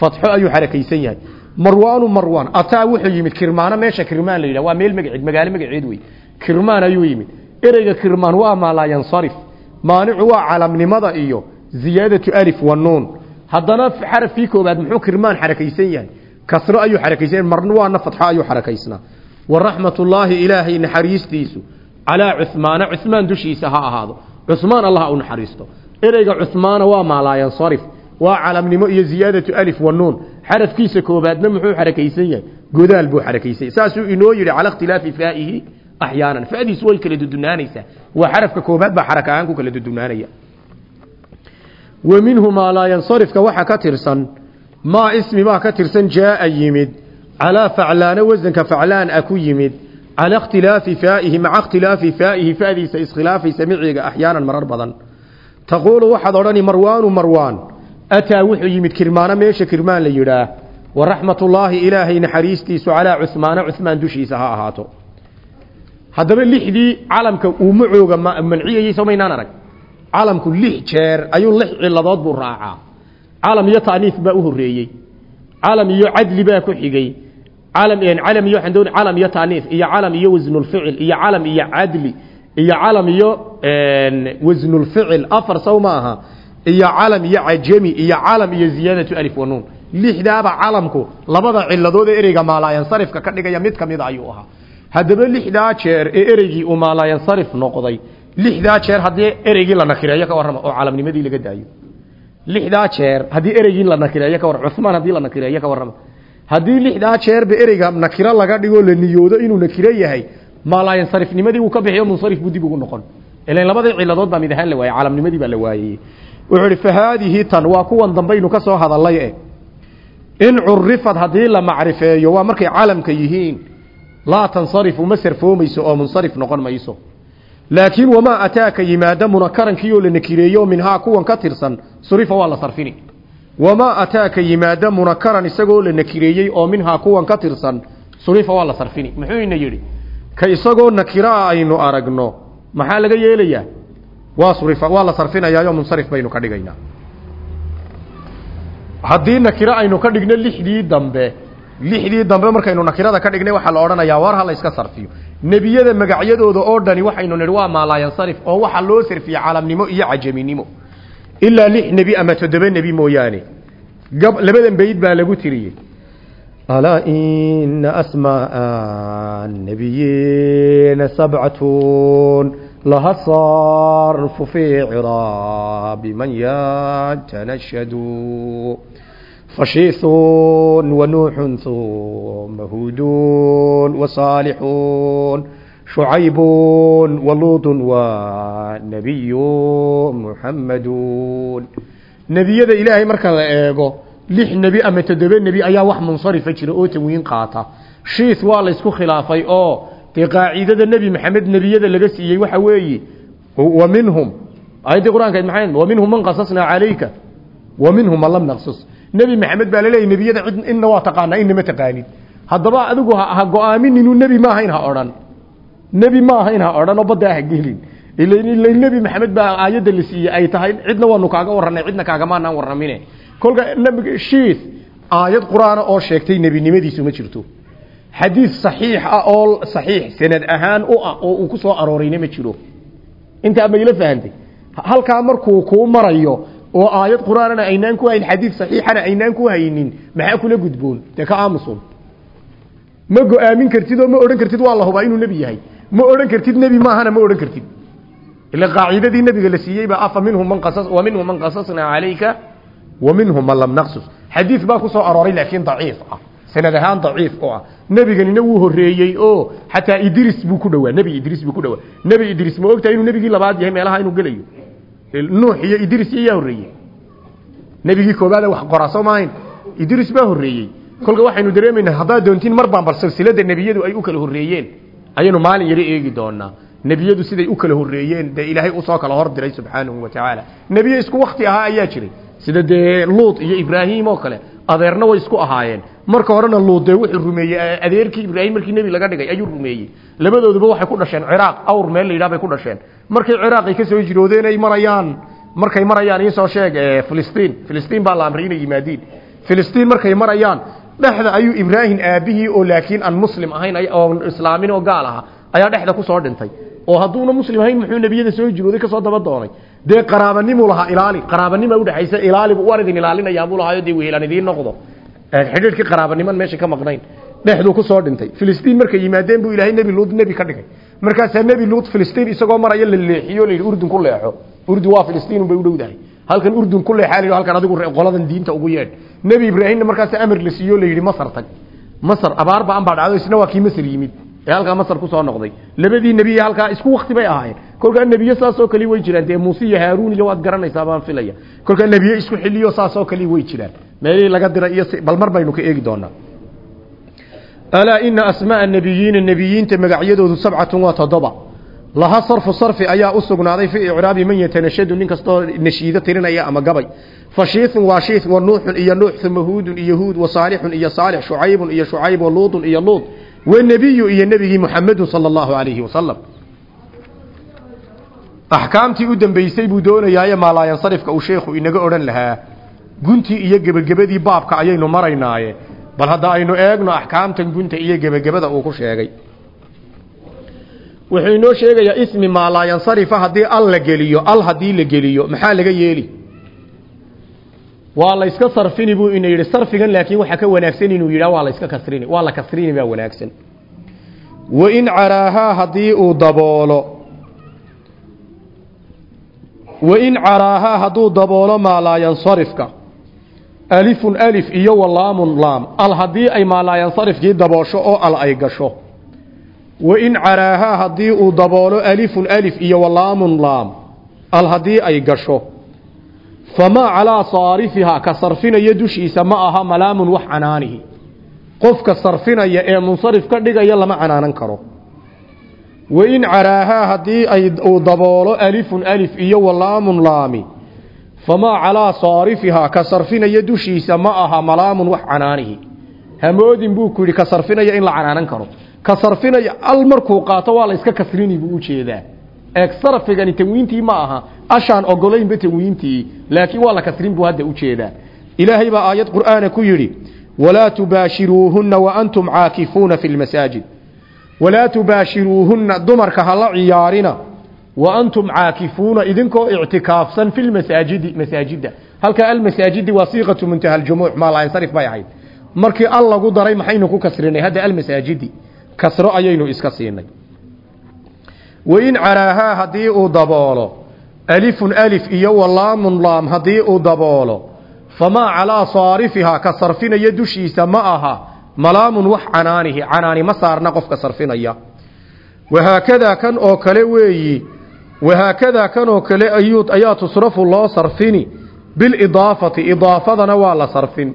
Speaker 2: Fatxo ayuu xarakaysan yahay. Marwaanu marwaan ataa wuxuu yimid kirmaano. Meesha kirmaan la yidhah waa meel magaceed magaalo magaceed wey kirmaan ayuu yimid. Ereyga kirmaan waa maalaa yansarif maanicu waa calamnimada iyo ziyaadatu alif wa nuun. Haddana xarafkii koobaad muxuu kirmaan xarakaysan yahay kasro ayuu xarakaysan marna waana fatxo ayuu xarakaysnaa. Waraxmatullaahi ilaahay naxariistiisu calaa cuhmaana cuhmaan dushiisa ha ahaado. Cusmaan allah u naxariisto. Ereyga cuhmaana waa maalaa yansarif waa calamnimo iyo ziyaadatu alif wa nuun. Xarafkiisa koobaadna muxuu xarakaysan yahay? Godaal buu xarakaysan yahay saasuu inoo yidhi cala ikhtilaafi faa'ihi axyaanan fa'diisu way kala dudunaanaysaa. Waa xarafka koobaad baa xaraka ahaan ku kala dudunaanaya. Wa minhu maa laa yansarifka waxa ka tirsan maa ismi baa ka tirsan jaaa yimid. Calaa faclaana wasanka faclaan a ku yimid. Cala ikhtilaafi faa'ihi maca ikhtilaafi faa'ihi fa'diisa iskhilaafaysa miciga axyaanan marar badan. Taquulu waxaad odhani marwaanu marwaan. Ataa wuxuu yimid kirmaano meesha kirmaan la yidhaah. Waraxmatullaahi ilaahay naxariistiisu calaa cuhmaana cuhmaan dushiisa ha ahaato. Haddaba lixdii calamka uu macooga manciyayey somaynaan arag. Calamku lix jeer ayuu lix ciladood buu raacaa calam iyo taaniif baa u horeeyey calam iyo cadli baa ku xigay. Calam iyo waxaan doonay calam iyo taaniif iyo calam iyo wasnulficil iyo calam iyo cadli iyo calam iyo wasnulficil afar sow ma aha. Iyo calam iyo cajami iyo calam iyo ziyaadatu alif wa nuun lixdaaba calamku labada ciladood ee ereyga maalaayansarifka ka dhigaya mid ka mida ayuu ahaa. Haddaba lixdaa jeer ee ereygii uu maalaayansarif noqday lixdaa jeer haddii ereygii la nakireeyo ka lixdaa jeer haddii ereygii la nakireeyo ka warrama cuhmaan haddii la nakireeyo ka warrama haddii lixdaa jeerba ereyga nakiro laga dhigoo la niyoodo inuu nakiro yahay maalaayansarifnimadii wuu ka bixiyo munsarif buu dib ugu noqon. Ilan labadii ciladood baa mid ahaan la waayey calamnimadii baa la waayey wuxuu ihi fahaadihi tan waa kuwan dambaynu ka soo hadallay eh in curifad haddii la macrifeeyo waa markay calamka yihiin. Laa tansarifu ma sarfoomayso oo munsarif noqon mayso laakiin wamaa ataaka yimaada munakarankii oo la nakireeyo minhaa kuwan ka tirsan surifa waa la sarfini. Wamaa ataaka yimaada munakaran isagoo la nakireeyey oo minhaa kuwan ka tirsan surifa waa la sarfini. Muxuu ina yidhi? Ka isagoo nakiraa aynu aragno maxaa laga yeelayaa? Waa surifa waa la sarfinayaayo munsarif baynu ka dhigaynaa. Haddii nakiro aynu ka dhigno lixdii dambe lixdii dambe markaynu nakirada ka dhignay waxaa la odhanayaa war ha la iska sarfiyo nebiyada magacyadooda oo dhani waxaynu nidhi waa maalaayansarif oo waxaa loo sarfiyey calamnimo iyo cajaminimo ilaa lix nebi ama toddoba nebi mooyaane. Gab labadan bayd baa lagu tiriyey alaa ina asmaaa nabiyiina sabcatun laha sarfu fii ciraabi man yatanashadu fashiihuun wanuuxun uma huuduun wasaalixuun shucaybun waluutun wa nebiyu muxammadun nebiyada ilaahay marka la eego lix nebi ama toddoba nebi ayaa wax munsarifa jira oo tanwiin qaata shiis waa laysku khilaafay oo dee qaacidada nebi maxamed nebiyada laga siiyey waxa weeye wa minhum ayaddii qur'aanka maay wa minhum man qasasnaa calayka wa minhum man lam naqsus nebi maxamed baa laleeyahy nebiyada cid inna waa taqaanaa inna ma taqaanid. Haddaba adigu ha go'aamin inuu nebi ma ahayn ha odhan. Nebi ma ahayn ha odhan oo baddaa ha gelin ila nebi maxamed baa aayadda la siiyey ay tahay cidna waanu kaaga warranay cidna kaagamaanaan warramine. Kolka nabiga shiis aayad qur'aana oo sheegtay nebinimadiisu ma jirto. Xadiis saxiix ah oo saxiix sanad ahaan ah oo ku soo aroorayna ma jiro. Intaa ma ila fahantay halkaa markuu kuu marayo oo aayad qur'aanana aynaan ku hayn xadiid saxiixana aynaan ku haynin maxaa kula gudboon? Dee ka aamusun ma go'aamin kartid oo ma odhan kartid waa la hubaa inuu nebi yahay. Ma odhan kartid nebi maahana ma odhan kartid. Ila qaacidadii nebiga la siiyey baa afa minhum man qasas wa minhum man qasasnaa calayka wa minhum man lam naqsus. Xadiid baa ku soo arooray laakiin daciif ah. Sanad ahaan daciif oo ah. Nebiganina wuu horreeyey oo xataa idris buu ku dhowaa. Nebi idris buu ku dhowaa. Nebi idris ma ogtahay inuu nebigii labaad yahay meelaha inuu gelayo nuux iyo idris iyaa horreeyey nebigii koobaada wax qora soo maahayn idris baa horreeyey kolka waxaynu dareemaynaa haddaad doontiin mar baan bal silsilada nebiyadu ay u kala horreeyeen. Ayaynu maalin yaro eegi doonaa. Nebiyadu siday u kala horreeyeen dee ilaahay u soo kala hor diray subxaanahu wa tacaala. Nebiye isku wakti ahaa ayaa jiray. Sida dee luut iyo ibraahim oo kale adeerna way isku ahaayeen. Marka horena luut dee wuxuu rumeeyey adeerkii ibraahim markii nebi laga dhigay ayuu rumeeyey. Labadooduba waxay ku dhasheen ciraaq. Awr meel la yidhaha bay ku dhasheen. Markay ciraaq ay ka soo jiroodeen ay marayaan. Markay marayaan iisoo sheeg filistiin. Filistiin baa la amray inay yimaadiin filistiin markay marayaan dhexda ayuu ibraahim aabihii oo laakiin aan muslim ahayn oo islaamin oo gaal aha ayaa dhexda ku soo dhintay. Oo hadduuna muslim ahayn muxuu nebiyada soo jirooday ka soo daba doonay dee qaraabanimuu lahaa ilaali. Qaraabanima udhexaysa ilaalibu waan idin ilaalinayaa buu lahaayo dee wehelaan idiin noqdo. Xidhiidhkii qaraabaniman meesha ka maqnayn. Dhexduu ku soo dhintay. Filistiin markay yimaadeen buu ilaahay nebi luud nebi ka dhigay. Markaasaa nebi luud filistiin isagoo maraya la leexiyo la yidhi urdun ku leexo. Urdu waa filistiin bay u dhowdahay halkan urdun ku leexaa halkan adigu qoladan diinta ugu yeedh. Nebi ibraahimna markaas amar la siiyo la yidhi masar tag. Masar abaar baan baa dhacdo isna waa kii masar yimid ee halkaa masar ku soo noqday. Labadii nebiye halkaa isku wakti bay ahaayeen. Kolkaa nebiye saasoo kale way jiraan. Dee muuse iyo haaruun iyo waad garanaysaa baan filaya. Kolkaa nebiye isku xiliyo saasoo kale way jiraan. Meelihii laga diray iyo bal baynu ka eegi doonaa. Alaa ina asmaaa nebiyiina nebiyiinta magacyadoodu sabcatun waa toddoba laha sarfu sarfi ayaa u sugnaaday fii icraabi man yatanashadu nin kastoo nashiido tirinaya ama gabay. Fa shiithun waa shiith wa nuuxun iyo nuux uma huudun iyo huud wa saalixun iyo saalix shucaybun iyo shucayb wa luutun iyo luut wnebiyu iyo nebigii muxamedun sala allahu alayhi wasalam axkaamtii u dambeysay buu doonayaaye maalaayansarifka uu sheekhu inaga odhan lahaa guntii iyo gebagabadii baabka ayaynu maraynaaye bal hadda aynu eegno axkaamtan gunta iyo gebagabada uu ku sheegay. Wuxuu inoo sheegayaa ismi maalaayansarifa haddii al la geliyo al haddii la geliyo maxaa laga yeeli waa la iska sarfini buu ina yidhi sarfigan laakiin waxaa ka wanaagsan inuu yidhah waa la iska kasrini waa la kasrini baa wanaagsan. Wain caraahaa haddii uu daboolo wain caraahaa hadduu daboolo maalaayansarifka alifun alif iyo walaamun laam al haddii ay maalaayansarifkii daboosho oo al ay gasho. Wain caraahaa haddii uu daboolo alifun alif iyo walaamun laam al haddii ay gasho famaa calaa saarifihaa ka sarfinaya dushiisa ma aha malaamun wax canaanihi qofka sarfinaya ee munsarif ka dhigaya lama canaanan karo wain caraahaa haddii ay uu daboolo alifun alif iyo walaamun laami famaa calaa saarifihaa ka sarfinaya dushiisa ma aha malaamun wax canaanihi hamoodin buu ku yidhi ka sarfinaya in la canaanan karo ka sarfinaya al markuu qaato waa la iska kasrini buu u jeedaa eeg sarfigani tanwiintii ma aha. Ashaan ogolaynba tanwiintii laakiin waa la kasrin buu hadda u jeedaa ilaahay baa aayad qur'aana ku yidhi walaa tubaashiruuhunna waantum caakifuuna fi lmasaajid walaa tubaashiruuhunna dumarka hala ciyaarina. Wa antum caakifuuna idinkoo ictikaafsan fi lmasaajidi masaajidda halkaa almasaajidi waa siiqatu muntaha aljumuuc maalansarif bay ahayd. Markii al lagu daray maxaynu ku kasrinay? Hadda almasaajidi kasro ayaynu iska siinay wain caraahaa haddii uu daboolo. Alifun alif iyo walaamun laam haddii uu daboolo. Famaa calaa saarifihaa ka sarfinaya dushiisa ma aha. Malaamun wax canaanihi canaani ma saarna qofka sarfinaya. Wahaakadaa kan oo kale weeyi wahaakadaa kan oo kale ayuu ayaa tusrafu loo sarfini. Bilidaafati idaafadana waa la sarfin.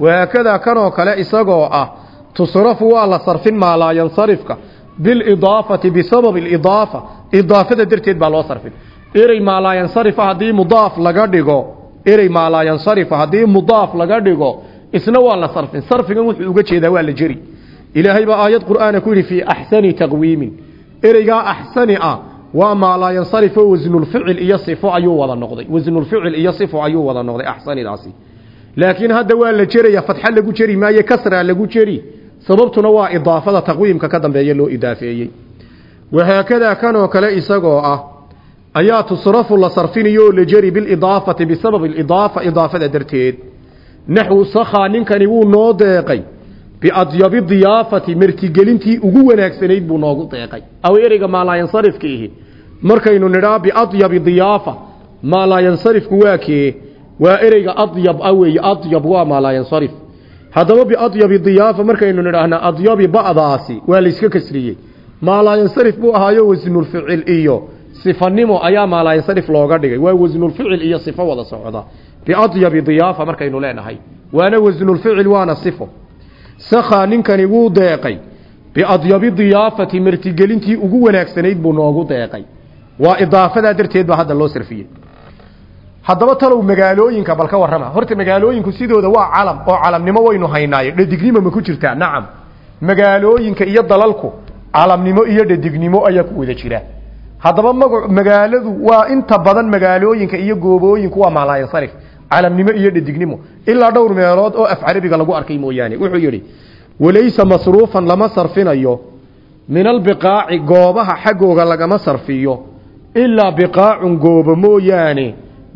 Speaker 2: Wahaakadaa kan oo kale isagoo ah tusrafu waa la sarfin maalaayansarifka bilidaafati bisababi lidaafa. Idaafada darteed baa loo sarfin. Erey maalaayansarifa haddii mudaaf laga dhigo erey maalaayansarifa haddii mudaaf laga dhigo isna waa la sarfin. Sarfigan wuxuu uga jeedaa waa la jeri. Ilaahay baa aayad qur'aana ku yidhi fii axsani taqwiimin. Ereygaa axsani ah waa maalaayansarif oo wasnulficil iyo sifo ayuu wada noqday. Wasnulficil iyo sifo ayuu wada noqday axsanidaasi. Laakiin hadda waa la jeraya lagu jeri maaye kasraa lagu jeri sababtuna waa idaafada taqwiimka ka dambeeya loo idaafeeyey. Wahaakadaa kanoo kale isagoo ah ayaa tusrafu la sarfinayo la jeri bilidaafati bisababi lidaafa idaafada darteed. Naxwu sakhaa ninkani wuu noo deeqay biadyabi diyaafati martigelintii ugu wanaagsanayd buu noogu deeqay. Aw ereyga maalaayansarifka ihi? Markaynu nidhaa biadyabi diyaafa maalaayansarifku waa kee? Waa ereyga adyab a weeye adyab waa maalaayansarif haddaba biadyabi diyaafa markaynu nidhaahna adyabi ba'daasi waa layska kasriyey. Maalaayansarif buu ahaayo wasnulficil iyo sifanimo ayaa maalaayansarif looga dhigay. Waa wasnulficil iyo sifo wada socda. Biadyabi diyaafa markaynu leenahay. Waana wasnulficil waana sifo. Sakhaa ninkani wuu deeqay. Biadyabi diyaafati martigelintii ugu wanaagsanayd buu noogu deeqay. Waa idaafadaa darteed baa hadda loo sarfiyey haddaba talow magaalooyinka bal ka warrama. Horta magaalooyinku sidooda waa calam oo calamnimo waynu haynaaye. Dhadignimo ma ku jirtaa? Nacam. Magaalooyinka iyo dalalku calamnimo iyo dhadignimo ayaa ku wada jira. Haddaba magac magaaladu waa inta badan magaalooyinka iyo goobooyinku waa maalaayansarif calamnimo iyo dhadignimo ilaa dhowr meelood oo af carabiga lagu arkay mooyaane. Wuxuu yidhi walaysa masruufan lama sarfinayo. Min albiqaaci goobaha xaggooga lagama sarfiyo. Ilaa biqaacun goobo mooyaane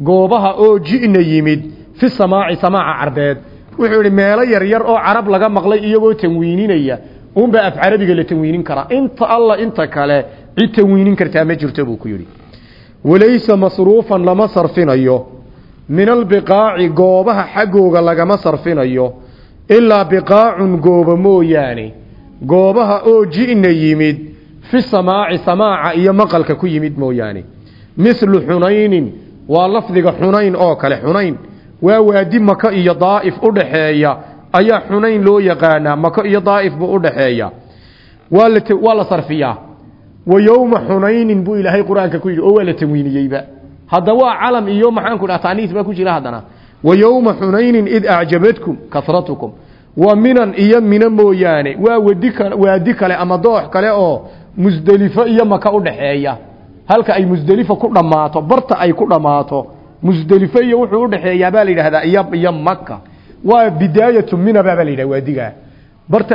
Speaker 2: goobaha oo ji'na yimid fi samaaci samaaca carbeed. Wuxuu yidhi meelo yaryar oo carab laga maqlay iyagoo tanwiininaya unbaa af carabiga la tanwiinin karaa. Inta alla inta kale cid tanwiinin kartaa ma jirto buu ku yidhi. Walaysa masruufan lama sarfinayo min albiqaaci goobaha xaggooga lagama sarfinayo ilaa biqaacun goobo mooyaane. Goobaha oo ji'na yimid fi samaaci samaaca iyo maqalka ku yimid mooyaane. Mithlu xunaynin waa lafdiga xunayn oo kale. Xunayn waa waadi maka iyo daa'if u dhaxeeya. Ayaa xunayn loo yaqaanaa maka iyo daa'if buu u dhaxeeya. Waa la waa la sarfiyaa. Wa yowma xunaynin buu ilaahay qur'aanka ku yidhi oo waa la tanwiiniyeyba hadda waa calam iyo maxaan ku dhaha taaniis baa ku jira haddana. Wa yowma xunaynin id acjabadkum kasratukum. Wa minan iyo mina mooyaane. Waa wadi kale waadi kale ama doox kale oo musdelifo iyo maka u dhaxeeya halka ay musdelifo ku dhammaato barta ay ku dhammaato musdelifo iyo wuxuu udhaxeeyaa baa la yidhahdaa iyo iyo maka waa bidaayatu mina baa la yidhaha waadigaa barta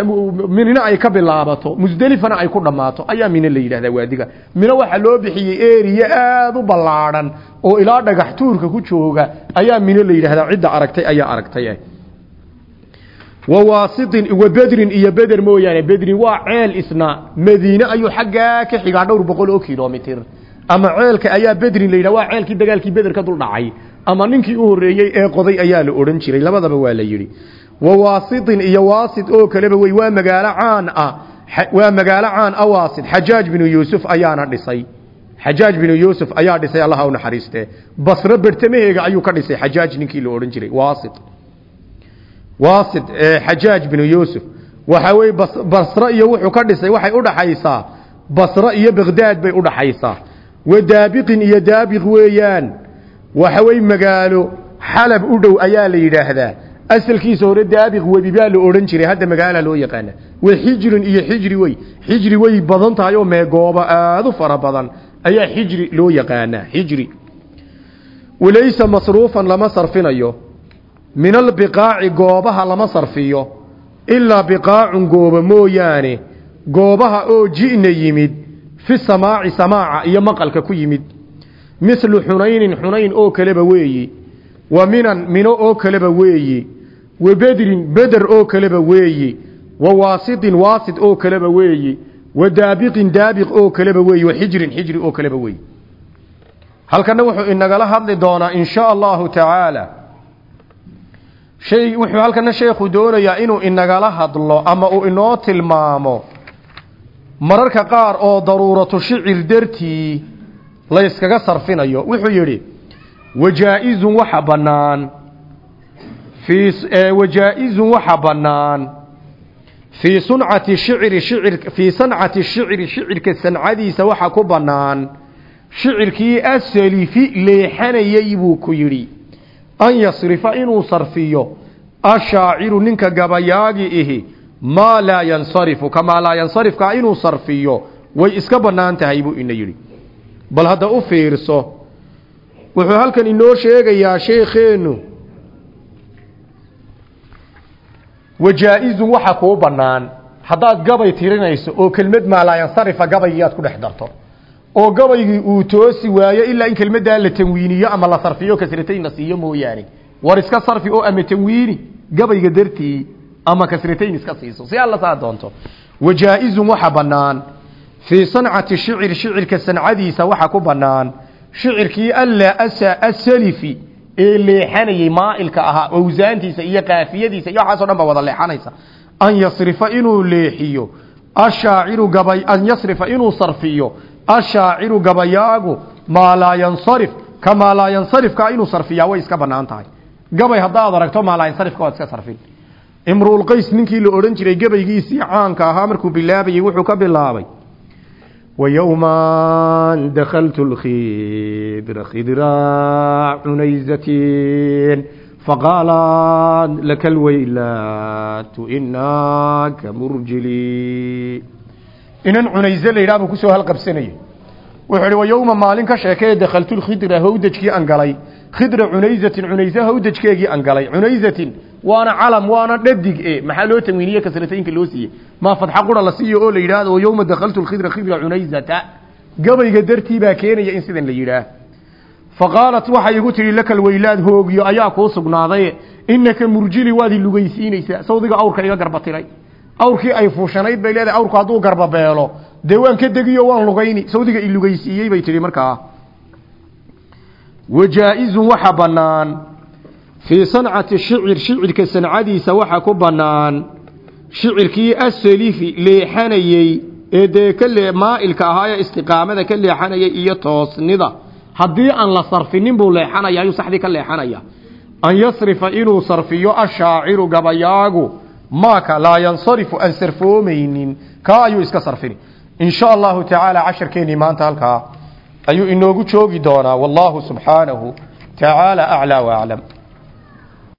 Speaker 2: minina ay ka bilaabato musdelifana ay ku dhammaato ayaa mine la yidhahdaa waadiga mino waxaa loo bixiyey eriya aada u ballaadhan oo ilaa dhagax tuurka ku jooga ayaa mine la yidhahdaa cidda aragtay ayaa aragtay. Wawaasitin wa bedrin iyo beder mooyaane bedrin waa ceel isna madiine ayuu xaggaa ka xigaa dhowr boqol oo kilomitir ama ceelka ayaa bedrin la waa ceelkii dagaalkii beder ka dul dhacay. Ama ninkii u horreeyey ee qoday ayaa la odhan jiray. Labadaba waa la yidhi. Wawaasitin iyo waasit oo kaleba wey waa magaalo caan ah. Waa magaalo caan ah waasit. Xajaaj binu yuusuf ayaana dhisay. Xajaaj binu yuusuf ayaa dhisay allaha u naxariistee basro bertamaheega ayuu ka dhisay xajaaj ninkii la odhan jiray. Waasit. Waasit xajaaj binu yuusuf. Waxa weye basro iyo wuxuu ka dhisay waxay u dhaxaysaa. Basro iyo baqdaad bay u dhaxaysaa wa daabiqin iyo daabiq weeyaan. Waxa wey magaalo xalab u dhow ayaa la yidhaahdaa. Asalkiisa hore daabiq webi baa la odhan jiray hadda magaala loo yaqaana. Waa xijrun iyo xijri wey xijri way badan tahay oo meegooba aada u fara badan ayaa xijri loo yaqaanaa xijri. Walaysa masruufan lama sarfinayo. Min albiqaaci goobaha lama sarfiyo. Ilaa biqaacun gooba mooyaane. Goobaha oo ji'na yimid fi samaaci samaaca iyo maqalka ku yimid. Mislu xunaynin xunayn oo kaleba weeyi. Wa minan mino oo kaleba weeyi. Wa bedrin beder oo kaleba weeyi. Wa waasidin waasid oo kaleba weeyi. Wa daabiqin daabiq oo kaleba weeyi. Wa xijrin xijri oo kaleba weeyi. Halkana wuxuu inagala hadli doonaa in sha allahu tacaala. Shay wuxuu halkana sheekhu doonayaa inuu inagala hadlo ama uu inoo tilmaamo mararka qaar oo daruuratu shicir dartii layskaga sarfinayo wuxuu yidhi wajaa-izun waxa bannaan. Fii wajaa-izun waxa bannaan. Fii suncati shicri shicir fii sancati shicri shicirka sancadiisa waxa ku bannaan. Shicirkii asalifi leexanayay buu ku yidhi an yasrifa inuu sarfiyo ashaaciru ninka gabayaagi ihi maa laa yansarifu kamaa laa yansarifkaa inuu sarfiyo way iska bannaan tahay buu ina yidhi. Bal hadda u fiirso wuxuu halkan inoo sheegayaa sheekheennu wajaa-izun waxa kuu bannaan haddaad gabay tirinayso oo kelmad maa laa yansarifa gabaygii aad ku dhex darto oo gabaygii uu toosi waayo ilaa in kelmaddaa la tanwiiniyo ama la sarfiyo kasratayn la siiyo mooyaane war iska sarfi oo ama tanwiini gabayga dartii ama kasratayn iska siiso. Si alla saa doonto. Wajaa-izun waxa bannaan. Fii sancati shicir shicirka sancadiisa waxa ku bannaan. Shicirkii alla asa asalifi ee leexanayay maailka ahaa awsaantiisa iyo kaafiyadiisa iyo waxaasoo dhan ba wada leexanaysa. An yasrifa inuu leexiyo. Ashaaciru gabay an yasrifa inuu sarfiyo. Ashaaciru gabayaagu maa laa yansarif kamaa laa yansarifka inuu sarfiyaa way iska bannaan tahay. Gabay haddaad aragto maa laa yansarifka waad iska sarfin imruulqays ninkii la odhan jiray gabaygiisii caanka ahaa markuu bilaabayey wuxuu ka bilaabay ويوما دخلت الخضر خضرا عنيزة فقال لك الويلات إنك مرجلي إن عنيزة ليرابو كسو wuxuu ihi wa yowma maalin ka sheekeye dakhaltu lkhidra hawdajkii aan galay khidra cunaysatin cunayse hawdajkeegii aan galay cunaysatin waana calam waana dhadig e maxaa loo tanwiiniye kasrataynka loo siiye maa fadxa qura la siiyo oo la yidhaahdo wa yowma dakhaltu lkhidra khidra cunaysata gabayga dartiibaa keenaya in sidan la yidhaah faqaalat waxay igu tidhi laka lweylaad hoogyo ayaa kuu sugnaaday inaka murjili waad ilugaysiinaysaa sawdiga awrka iga garbatiray awrkii ay fuushanayd bay leedahay awrku hadduu garbabeelo dee waan ka degiyo waan lugayni. Sawdiga i lugaysiiyey bay tiri markaa. Wajaa-izun waxa bannaan. Fii sancati shicir shicirka sancadiisa waxa ku bannaan. Shicirkii asalifi leexanayey ee dee ka maailka ahaa istiqaamada ka leexanayay iyo toosnida. Haddii aan la sarfinin buu leexanaya ayuu saxdii ka leexanaya. An yasrifa inuu sarfiyo ashaaciru gabayaagu maaka laa yansarifu aan sarfoomaynin. Kaa ayuu iska sarfini in sha allahu tacaala casharkeennii maanta halkaa ayuu inoogu joogi doonaa. Wallahu subxaanahu tacaala aclaa waaclam